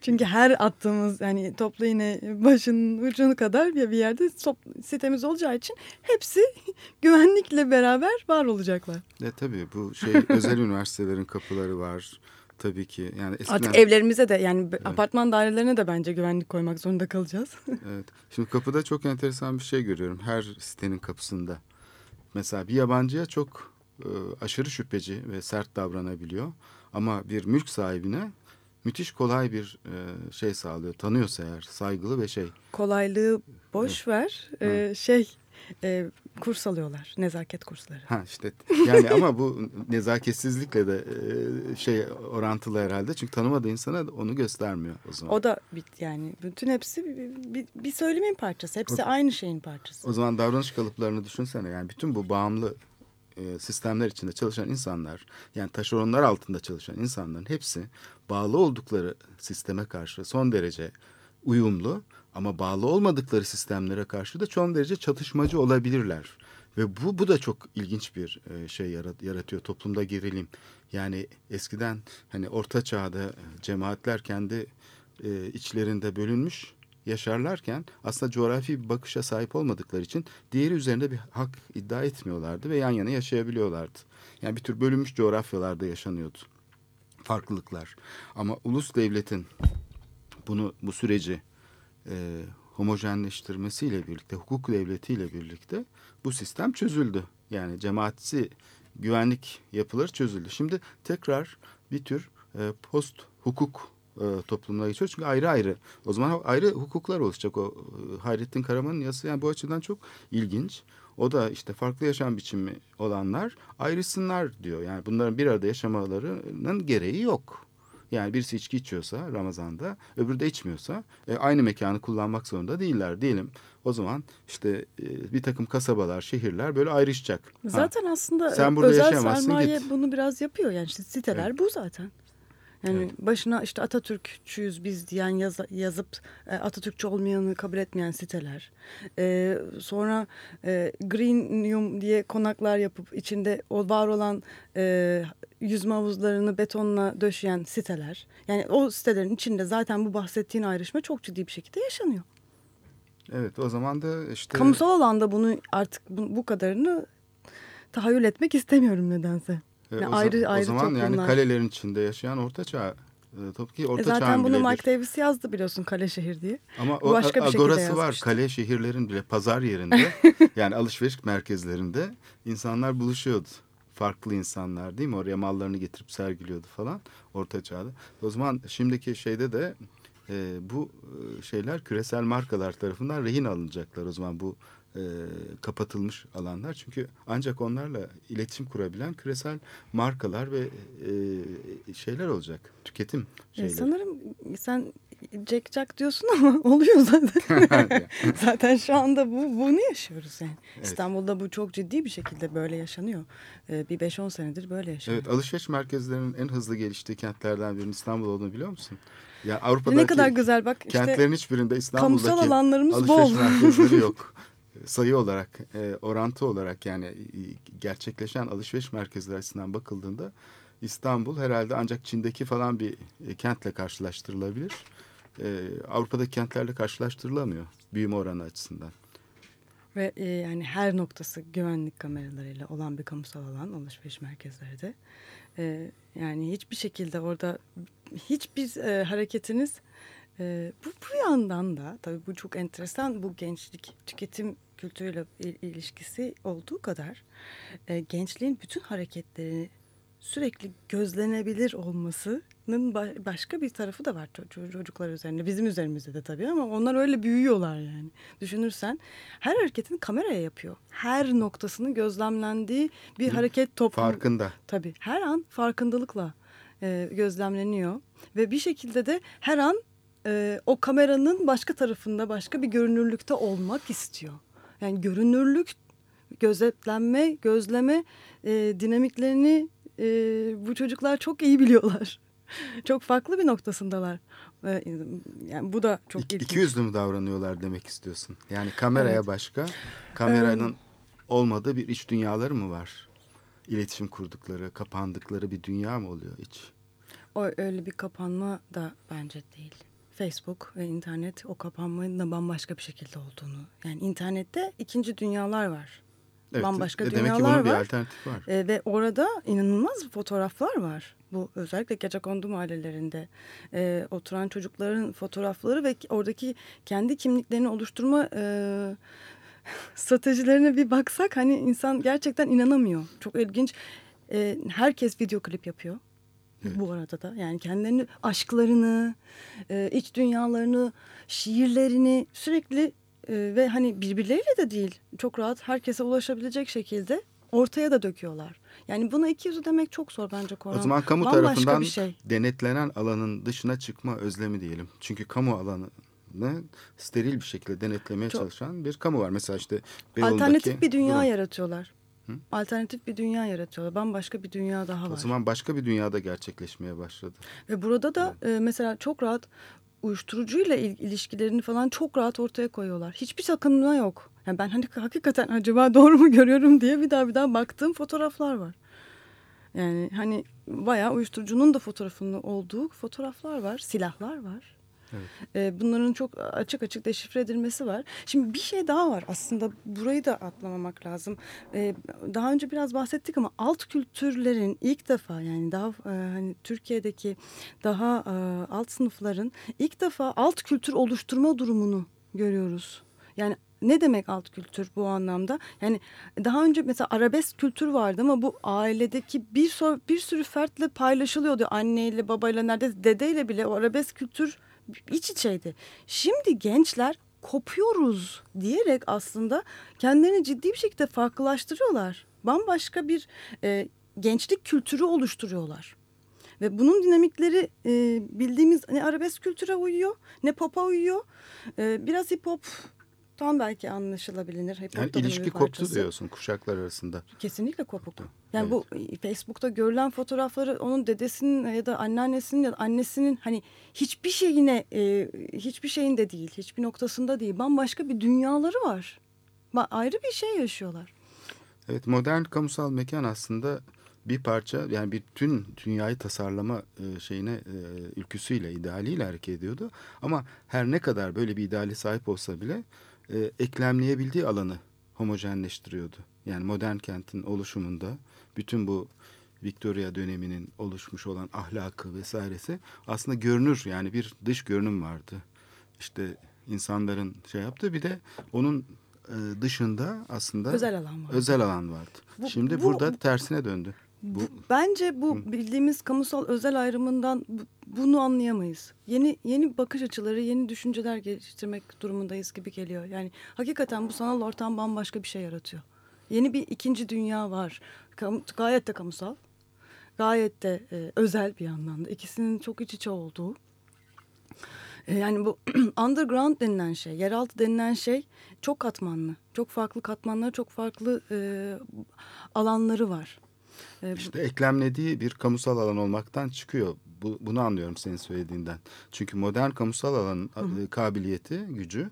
çünkü her attığımız yani toplu iğne başının ucunu kadar bir yerde sitemiz olacağı için hepsi güvenlikle beraber var olacaklar. E tabii bu şey özel üniversitelerin kapıları var tabii ki. Yani eskiden... Artık evlerimize de yani evet. apartman dairelerine de bence güvenlik koymak zorunda kalacağız. evet. Şimdi kapıda çok enteresan bir şey görüyorum. Her sitenin kapısında. Mesela bir yabancıya çok e, aşırı şüpheci ve sert davranabiliyor. Ama bir mülk sahibine müthiş kolay bir e, şey sağlıyor. Tanıyorsa eğer saygılı ve şey. Kolaylığı boş evet. ver. E, şey e, kurs alıyorlar. Nezaket kursları. Ha işte yani ama bu nezaketsizlikle de e, şey orantılı herhalde. Çünkü tanımadığı insana onu göstermiyor o zaman. O da yani bütün hepsi bir, bir, bir söylemin parçası. Hepsi o, aynı şeyin parçası. O zaman davranış kalıplarını düşünsene. Yani bütün bu bağımlı e, sistemler içinde çalışan insanlar yani taşeronlar altında çalışan insanların hepsi bağlı oldukları sisteme karşı son derece uyumlu ama bağlı olmadıkları sistemlere karşı da çok derece çatışmacı olabilirler. Ve bu, bu da çok ilginç bir e, şey yaratıyor toplumda gerilim. Yani eskiden hani orta çağda cemaatler kendi e, içlerinde bölünmüş yaşarlarken aslında coğrafi bir bakışa sahip olmadıkları için diğeri üzerinde bir hak iddia etmiyorlardı ve yan yana yaşayabiliyorlardı. Yani bir tür bölünmüş coğrafyalarda yaşanıyordu farklılıklar. Ama ulus devletin bunu bu süreci e, homojenleştirmesiyle birlikte, hukuk devletiyle birlikte bu sistem çözüldü. Yani cemaatsi güvenlik yapıları çözüldü. Şimdi tekrar bir tür e, post hukuk e, toplumuna geçiyoruz. Çünkü ayrı ayrı. O zaman ayrı hukuklar oluşacak. O e, Hayrettin Karaman'ın yazısı yani bu açıdan çok ilginç. O da işte farklı yaşam biçimi olanlar ayrısınlar diyor. Yani bunların bir arada yaşamalarının gereği yok. Yani birisi içki içiyorsa Ramazan'da öbürü de içmiyorsa e, aynı mekanı kullanmak zorunda değiller diyelim. O zaman işte e, bir takım kasabalar, şehirler böyle ayrışacak. Zaten ha, aslında sen burada özel sermaye git. bunu biraz yapıyor. Yani işte siteler Evet. bu zaten. Yani Evet. başına işte Atatürkçüyüz biz diyen yaz, yazıp e, Atatürkçü olmayanı kabul etmeyen siteler. E, sonra e, Greenium diye konaklar yapıp içinde o var olan e, yüzme havuzlarını betonla döşeyen siteler. Yani o sitelerin içinde zaten bu bahsettiğin ayrışma çok ciddi bir şekilde yaşanıyor. Evet o zaman da işte Kamusal alanda bunu artık bu, bu kadarını tahayyül etmek istemiyorum nedense. E, Yani o, ayrı- za- o ayrı zaman yani toplumlar. kalelerin içinde yaşayan orta çağ e, tabii ki E orta zaten çağın bunu bir- Davis yazdı biliyorsun Kale Şehir diye. Ama o başka bir agorası var. Kale şehirlerin bile pazar yerinde yani alışveriş merkezlerinde insanlar buluşuyordu. Farklı insanlar değil mi? Oraya mallarını getirip sergiliyordu falan orta çağda. O zaman şimdiki şeyde de e, bu e, şeyler küresel markalar tarafından rehin alınacaklar o zaman bu e, kapatılmış alanlar. Çünkü ancak onlarla iletişim kurabilen küresel markalar ve e, şeyler olacak. Tüketim E, şeyleri. sanırım sen Jack Jack diyorsun ama oluyor zaten. zaten şu anda bu bunu yaşıyoruz yani. Evet. İstanbul'da bu çok ciddi bir şekilde böyle yaşanıyor. E, bir 5-10 senedir böyle yaşanıyor. Evet alışveriş merkezlerinin en hızlı geliştiği kentlerden birinin İstanbul olduğunu biliyor musun? Ya Avrupa'daki ne kadar güzel bak işte kentlerin hiçbirinde İstanbul'daki kamusal alanlarımız alışveriş bol. merkezleri yok. Sayı olarak, e, orantı olarak yani gerçekleşen alışveriş merkezleri açısından bakıldığında İstanbul herhalde ancak Çin'deki falan bir e, kentle karşılaştırılabilir. E, Avrupa'daki kentlerle karşılaştırılamıyor büyüme oranı açısından. Ve e, yani her noktası güvenlik kameralarıyla olan bir kamusal alan alışveriş merkezleri de. E, yani hiçbir şekilde orada hiçbir e, hareketiniz e, bu, bu yandan da tabii bu çok enteresan bu gençlik tüketim kültürüyle il- ilişkisi olduğu kadar e, gençliğin bütün hareketleri sürekli gözlenebilir olmasının ba- başka bir tarafı da var ço- çocuklar üzerinde. Bizim üzerimizde de tabii ama onlar öyle büyüyorlar yani. Düşünürsen her hareketini kameraya yapıyor. Her noktasının gözlemlendiği bir hareket toplum. Farkında. Tabii her an farkındalıkla e, gözlemleniyor ve bir şekilde de her an e, o kameranın başka tarafında başka bir görünürlükte olmak istiyor. Yani görünürlük, gözetlenme, gözleme e, dinamiklerini e, bu çocuklar çok iyi biliyorlar. çok farklı bir noktasındalar. E, yani bu da çok ilginç. iki yüzlü mü davranıyorlar demek istiyorsun? Yani kameraya Evet. başka, kameranın olmadığı bir iç dünyaları mı var? İletişim kurdukları, kapandıkları bir dünya mı oluyor iç? O öyle bir kapanma da bence değil. Facebook ve internet o kapanmanın da bambaşka bir şekilde olduğunu. Yani internette ikinci dünyalar var. Bambaşka e, demek ki dünyalar bunun bir var. alternatif var. E, ve orada inanılmaz fotoğraflar var. Bu özellikle gecekondu mahallelerinde e, oturan çocukların fotoğrafları ve oradaki kendi kimliklerini oluşturma e, stratejilerine bir baksak hani insan gerçekten inanamıyor. Çok ilginç. E, herkes video klip yapıyor. Bu arada da yani kendilerini aşklarını, e, iç dünyalarını, şiirlerini sürekli e, ve hani birbirleriyle de değil çok rahat herkese ulaşabilecek şekilde ortaya da döküyorlar. Yani buna iki yüzü demek çok zor bence Koran. O zaman kamu Bambaşka tarafından bir şey. denetlenen alanın dışına çıkma özlemi diyelim. Çünkü kamu alanını steril bir şekilde denetlemeye Çok- çalışan bir kamu var. Mesela işte Beyoğlu'ndaki Alternatif bir dünya durum. yaratıyorlar. Alternatif bir dünya yaratıyorlar. Bambaşka bir dünya daha O var. zaman başka bir dünyada gerçekleşmeye başladı. Ve burada da e, mesela çok rahat uyuşturucuyla il- ilişkilerini falan çok rahat ortaya koyuyorlar. Hiçbir sakınma yok. Yani ben hani hakikaten acaba doğru mu görüyorum diye bir daha bir daha baktığım fotoğraflar var. Yani hani bayağı uyuşturucunun da fotoğrafının olduğu fotoğraflar var, silahlar var. E, bunların çok açık açık deşifre edilmesi var. Şimdi bir şey daha var aslında burayı da atlamamak lazım. E, daha önce biraz bahsettik ama alt kültürlerin ilk defa yani daha e, hani Türkiye'deki daha e, alt sınıfların ilk defa alt kültür oluşturma durumunu görüyoruz. Yani ne demek alt kültür bu anlamda? Yani daha önce mesela arabesk kültür vardı ama bu ailedeki bir bir sürü fertle paylaşılıyordu. Anneyle, babayla, neredeyse dedeyle bile o arabesk kültür iç içeydi. Şimdi gençler kopuyoruz diyerek aslında kendilerini ciddi bir şekilde farklılaştırıyorlar. Bambaşka bir e, gençlik kültürü oluşturuyorlar. Ve bunun dinamikleri e, bildiğimiz ne arabesk kültüre uyuyor ne pop'a uyuyor. E, biraz hip hop tam belki anlaşılabilir. Hip yani ilişki koptu diyorsun kuşaklar arasında. Kesinlikle kopuk. Yani evet. bu Facebook'ta görülen fotoğrafları onun dedesinin ya da anneannesinin ya da annesinin hani hiçbir şeyine e, hiçbir şeyinde değil, hiçbir noktasında değil. Bambaşka bir dünyaları var. Ayrı bir şey yaşıyorlar. Evet modern kamusal mekan aslında bir parça yani bütün dünyayı tasarlama e, şeyine e, ülküsüyle, idealiyle hareket ediyordu. Ama her ne kadar böyle bir ideali sahip olsa bile e, eklemleyebildiği alanı homojenleştiriyordu. Yani modern kentin oluşumunda bütün bu Victoria döneminin oluşmuş olan ahlakı vesairesi aslında görünür yani bir dış görünüm vardı. İşte insanların şey yaptığı bir de onun e, dışında aslında özel alan vardı. Özel alan vardı. Bu, Şimdi bu, burada tersine döndü. Bu, Bence bu bildiğimiz kamusal özel ayrımından bunu anlayamayız. Yeni yeni bakış açıları, yeni düşünceler geliştirmek durumundayız gibi geliyor. Yani hakikaten bu sanal ortam bambaşka bir şey yaratıyor. Yeni bir ikinci dünya var. Gayet de kamusal, gayet de e, özel bir anlamda. İkisinin çok iç içe olduğu. E, yani bu underground denilen şey, yeraltı denilen şey çok katmanlı. Çok farklı katmanları, çok farklı e, alanları var. E, işte eklemlediği bir kamusal alan olmaktan çıkıyor. Bu, bunu anlıyorum senin söylediğinden. Çünkü modern kamusal alanın hı. E, kabiliyeti, gücü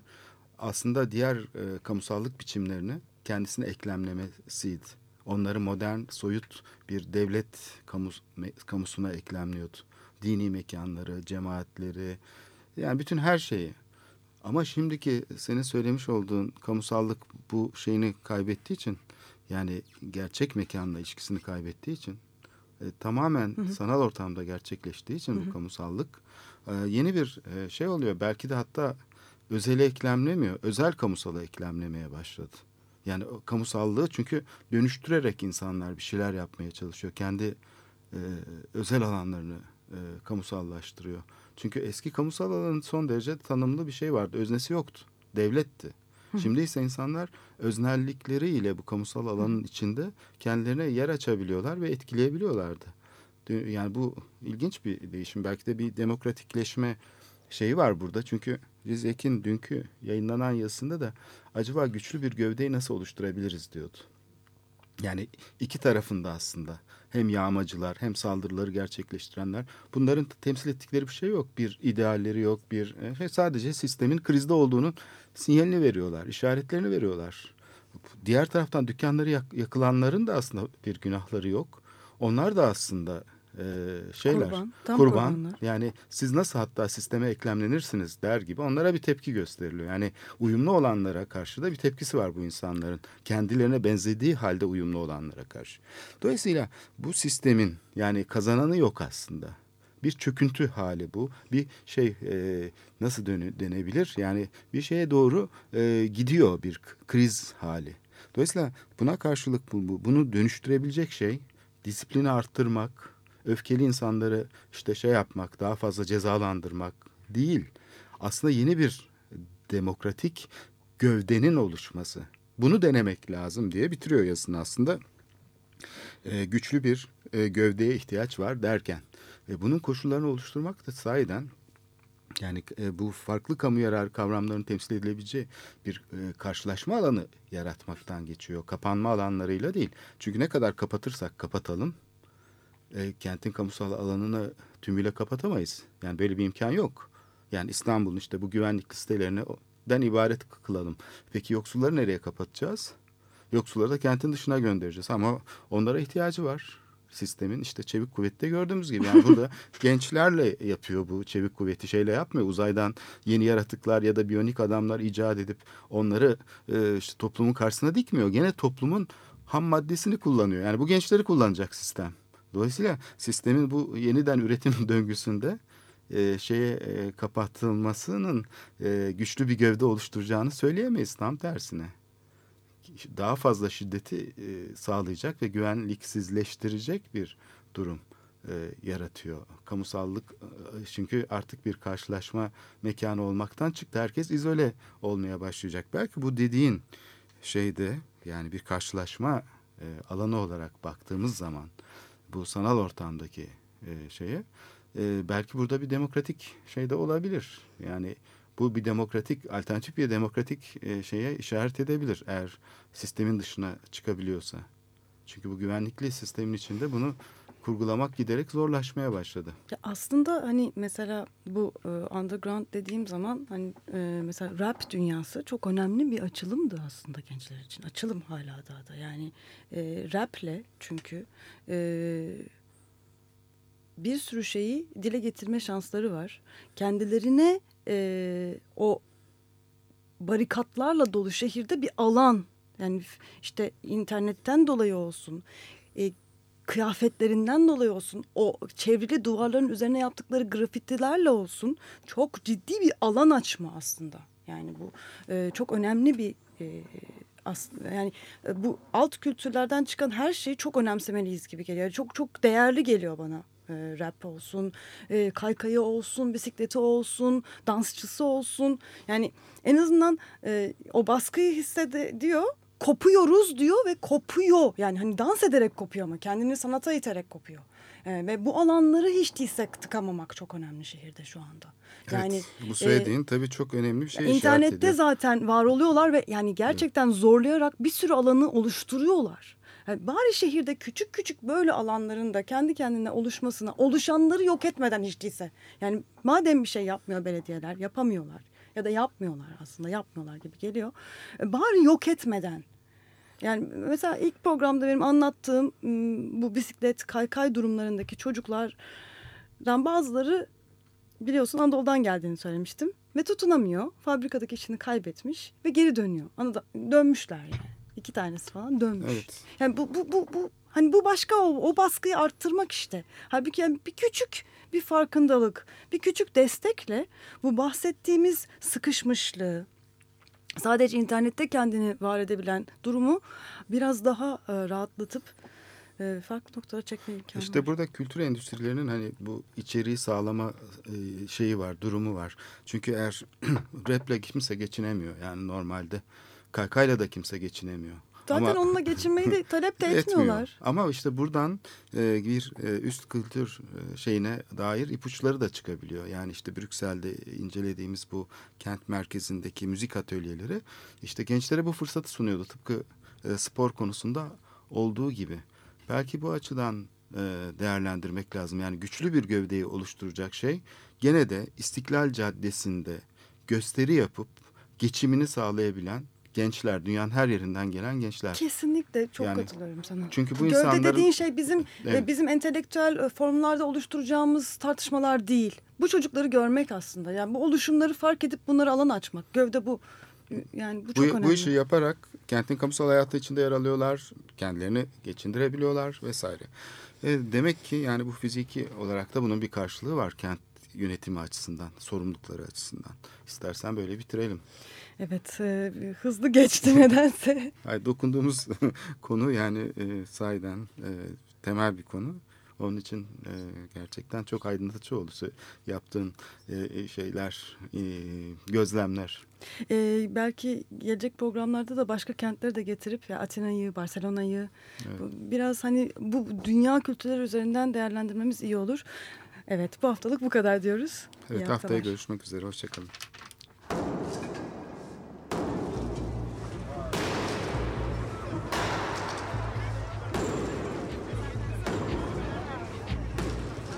aslında diğer e, kamusallık biçimlerini kendisine eklemlemesiydi. Onları modern, soyut bir devlet kamus, kamusuna eklemliyordu. Dini mekanları, cemaatleri, yani bütün her şeyi. Ama şimdiki senin söylemiş olduğun kamusallık bu şeyini kaybettiği için yani gerçek mekanla ilişkisini kaybettiği için e, tamamen hı hı. sanal ortamda gerçekleştiği için hı hı. bu kamusallık e, yeni bir e, şey oluyor. Belki de hatta özele eklemlemiyor. Özel kamusala eklemlemeye başladı. Yani o kamusallığı çünkü dönüştürerek insanlar bir şeyler yapmaya çalışıyor. Kendi e, özel alanlarını e, kamusallaştırıyor. Çünkü eski kamusal alanın son derece tanımlı bir şey vardı. Öznesi yoktu. Devletti. Şimdi ise insanlar öznellikleriyle bu kamusal alanın içinde kendilerine yer açabiliyorlar ve etkileyebiliyorlardı. Yani bu ilginç bir değişim. Belki de bir demokratikleşme şeyi var burada. Çünkü Riz Ekin dünkü yayınlanan yazısında da acaba güçlü bir gövdeyi nasıl oluşturabiliriz diyordu. Yani iki tarafında aslında hem yağmacılar hem saldırıları gerçekleştirenler bunların temsil ettikleri bir şey yok. Bir idealleri yok. Bir e, sadece sistemin krizde olduğunun sinyalini veriyorlar, işaretlerini veriyorlar. Diğer taraftan dükkanları yak, yakılanların da aslında bir günahları yok. Onlar da aslında e, şeyler kurban, tam kurban yani siz nasıl hatta sisteme eklemlenirsiniz der gibi onlara bir tepki gösteriliyor. Yani uyumlu olanlara karşı da bir tepkisi var bu insanların. Kendilerine benzediği halde uyumlu olanlara karşı. Dolayısıyla bu sistemin yani kazananı yok aslında. Bir çöküntü hali bu. Bir şey e, nasıl dönü, denebilir? Yani bir şeye doğru e, gidiyor bir kriz hali. Dolayısıyla buna karşılık bu, bu, bunu dönüştürebilecek şey disiplini arttırmak, öfkeli insanları işte şey yapmak, daha fazla cezalandırmak değil. Aslında yeni bir demokratik gövdenin oluşması. Bunu denemek lazım diye bitiriyor yazısını aslında. E, güçlü bir e, gövdeye ihtiyaç var derken. E, bunun koşullarını oluşturmak da sahiden yani e, bu farklı kamu yararı kavramlarının temsil edilebileceği bir e, karşılaşma alanı yaratmaktan geçiyor. Kapanma alanlarıyla değil. Çünkü ne kadar kapatırsak kapatalım e, kentin kamusal alanını tümüyle kapatamayız. Yani böyle bir imkan yok. Yani İstanbul'un işte bu güvenlik sitelerinden ibaret kılalım. Peki yoksulları nereye kapatacağız? Yoksulları da kentin dışına göndereceğiz ama onlara ihtiyacı var. sistemin işte çevik kuvvette gördüğümüz gibi. Yani burada gençlerle yapıyor bu çevik kuvveti şeyle yapmıyor. Uzaydan yeni yaratıklar ya da biyonik adamlar icat edip onları e, işte toplumun karşısına dikmiyor. Gene toplumun ham maddesini kullanıyor. Yani bu gençleri kullanacak sistem. Dolayısıyla sistemin bu yeniden üretim döngüsünde e, şeye e, kapatılmasının e, güçlü bir gövde oluşturacağını söyleyemeyiz. Tam tersine daha fazla şiddeti e, sağlayacak ve güvenliksizleştirecek bir durum e, yaratıyor. Kamusallık e, çünkü artık bir karşılaşma mekanı olmaktan çıktı. Herkes izole olmaya başlayacak. Belki bu dediğin şeyde yani bir karşılaşma e, alanı olarak baktığımız zaman bu sanal ortamdaki e, şeye e, belki burada bir demokratik şey de olabilir. Yani bu bir demokratik alternatif bir demokratik e, şeye işaret edebilir eğer sistemin dışına çıkabiliyorsa. Çünkü bu güvenlikli sistemin içinde bunu kurgulamak giderek zorlaşmaya başladı. Ya aslında hani mesela bu e, underground dediğim zaman hani e, mesela rap dünyası çok önemli bir açılımdı aslında gençler için. Açılım hala daha da yani e, raple çünkü e, bir sürü şeyi dile getirme şansları var. Kendilerine e, o barikatlarla dolu şehirde bir alan yani işte internetten dolayı olsun, e, kıyafetlerinden dolayı olsun, o çevrili duvarların üzerine yaptıkları grafitilerle olsun çok ciddi bir alan açma aslında. Yani bu e, çok önemli bir e, aslında yani e, bu alt kültürlerden çıkan her şeyi çok önemsemeliyiz gibi geliyor. Çok çok değerli geliyor bana e, rap olsun, e, kaykayı olsun, bisikleti olsun, dansçısı olsun. Yani en azından e, o baskıyı hissediyor, kopuyoruz diyor ve kopuyor. Yani hani dans ederek kopuyor ama kendini sanata iterek kopuyor. E, ve bu alanları hiç değilse tıkamamak çok önemli şehirde şu anda. Yani evet, bu söylediğin e, tabii çok önemli bir şey. İnternette zaten var oluyorlar ve yani gerçekten evet. zorlayarak bir sürü alanı oluşturuyorlar. Yani bari şehirde küçük küçük böyle alanların da kendi kendine oluşmasına, oluşanları yok etmeden hiç değilse. Yani madem bir şey yapmıyor belediyeler, yapamıyorlar ya da yapmıyorlar aslında yapmıyorlar gibi geliyor. E, bari yok etmeden. Yani mesela ilk programda benim anlattığım bu bisiklet kaykay durumlarındaki çocuklardan bazıları biliyorsun Anadolu'dan geldiğini söylemiştim. Ve tutunamıyor. Fabrikadaki işini kaybetmiş ve geri dönüyor. Anada dönmüşler yani iki tanesi falan dönmüş. Evet. Yani bu bu bu bu hani bu başka o, o baskıyı arttırmak işte. Halbuki yani bir küçük bir farkındalık, bir küçük destekle bu bahsettiğimiz sıkışmışlığı, sadece internette kendini var edebilen durumu biraz daha e, rahatlatıp e, farklı noktalara çekme imkanı İşte var. burada kültür endüstrilerinin hani bu içeriği sağlama e, şeyi var, durumu var. Çünkü eğer raple kimse geçinemiyor yani normalde Kaykayla da kimse geçinemiyor. Zaten Ama, onunla geçinmeyi de talep de etmiyorlar. Ama işte buradan e, bir e, üst kültür e, şeyine dair ipuçları da çıkabiliyor. Yani işte Brüksel'de incelediğimiz bu kent merkezindeki müzik atölyeleri işte gençlere bu fırsatı sunuyordu. Tıpkı e, spor konusunda olduğu gibi. Belki bu açıdan e, değerlendirmek lazım. Yani güçlü bir gövdeyi oluşturacak şey gene de İstiklal Caddesi'nde gösteri yapıp geçimini sağlayabilen gençler, dünyanın her yerinden gelen gençler. Kesinlikle çok yani, katılıyorum sana. Çünkü bu insanların... Gövde dediğin şey bizim e, evet. bizim entelektüel e, formlarda oluşturacağımız tartışmalar değil. Bu çocukları görmek aslında. Yani bu oluşumları fark edip bunları alan açmak. Gövde bu. Yani bu çok bu, önemli. Bu işi yaparak kentin kamusal hayatı içinde yer alıyorlar. Kendilerini geçindirebiliyorlar vesaire. E, demek ki yani bu fiziki olarak da bunun bir karşılığı var kent yönetimi açısından, sorumlulukları açısından. İstersen böyle bitirelim. Evet, e, hızlı geçti nedense. Hayır, dokunduğumuz konu yani e, sahiden e, temel bir konu. Onun için e, gerçekten çok aydınlatıcı oldu yaptığın e, e, şeyler, e, gözlemler. E, belki gelecek programlarda da başka kentleri de getirip ya Atina'yı, Barcelona'yı evet. biraz hani bu dünya kültürleri üzerinden değerlendirmemiz iyi olur. Evet, bu haftalık bu kadar diyoruz. Evet, iyi haftaya haftalar. görüşmek üzere. Hoşçakalın.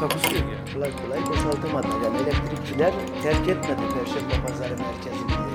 Takusu yok yani. Kolay kolay boşaltamadı. Yani elektrikçiler terk etmedi Perşembe Pazarı merkezini.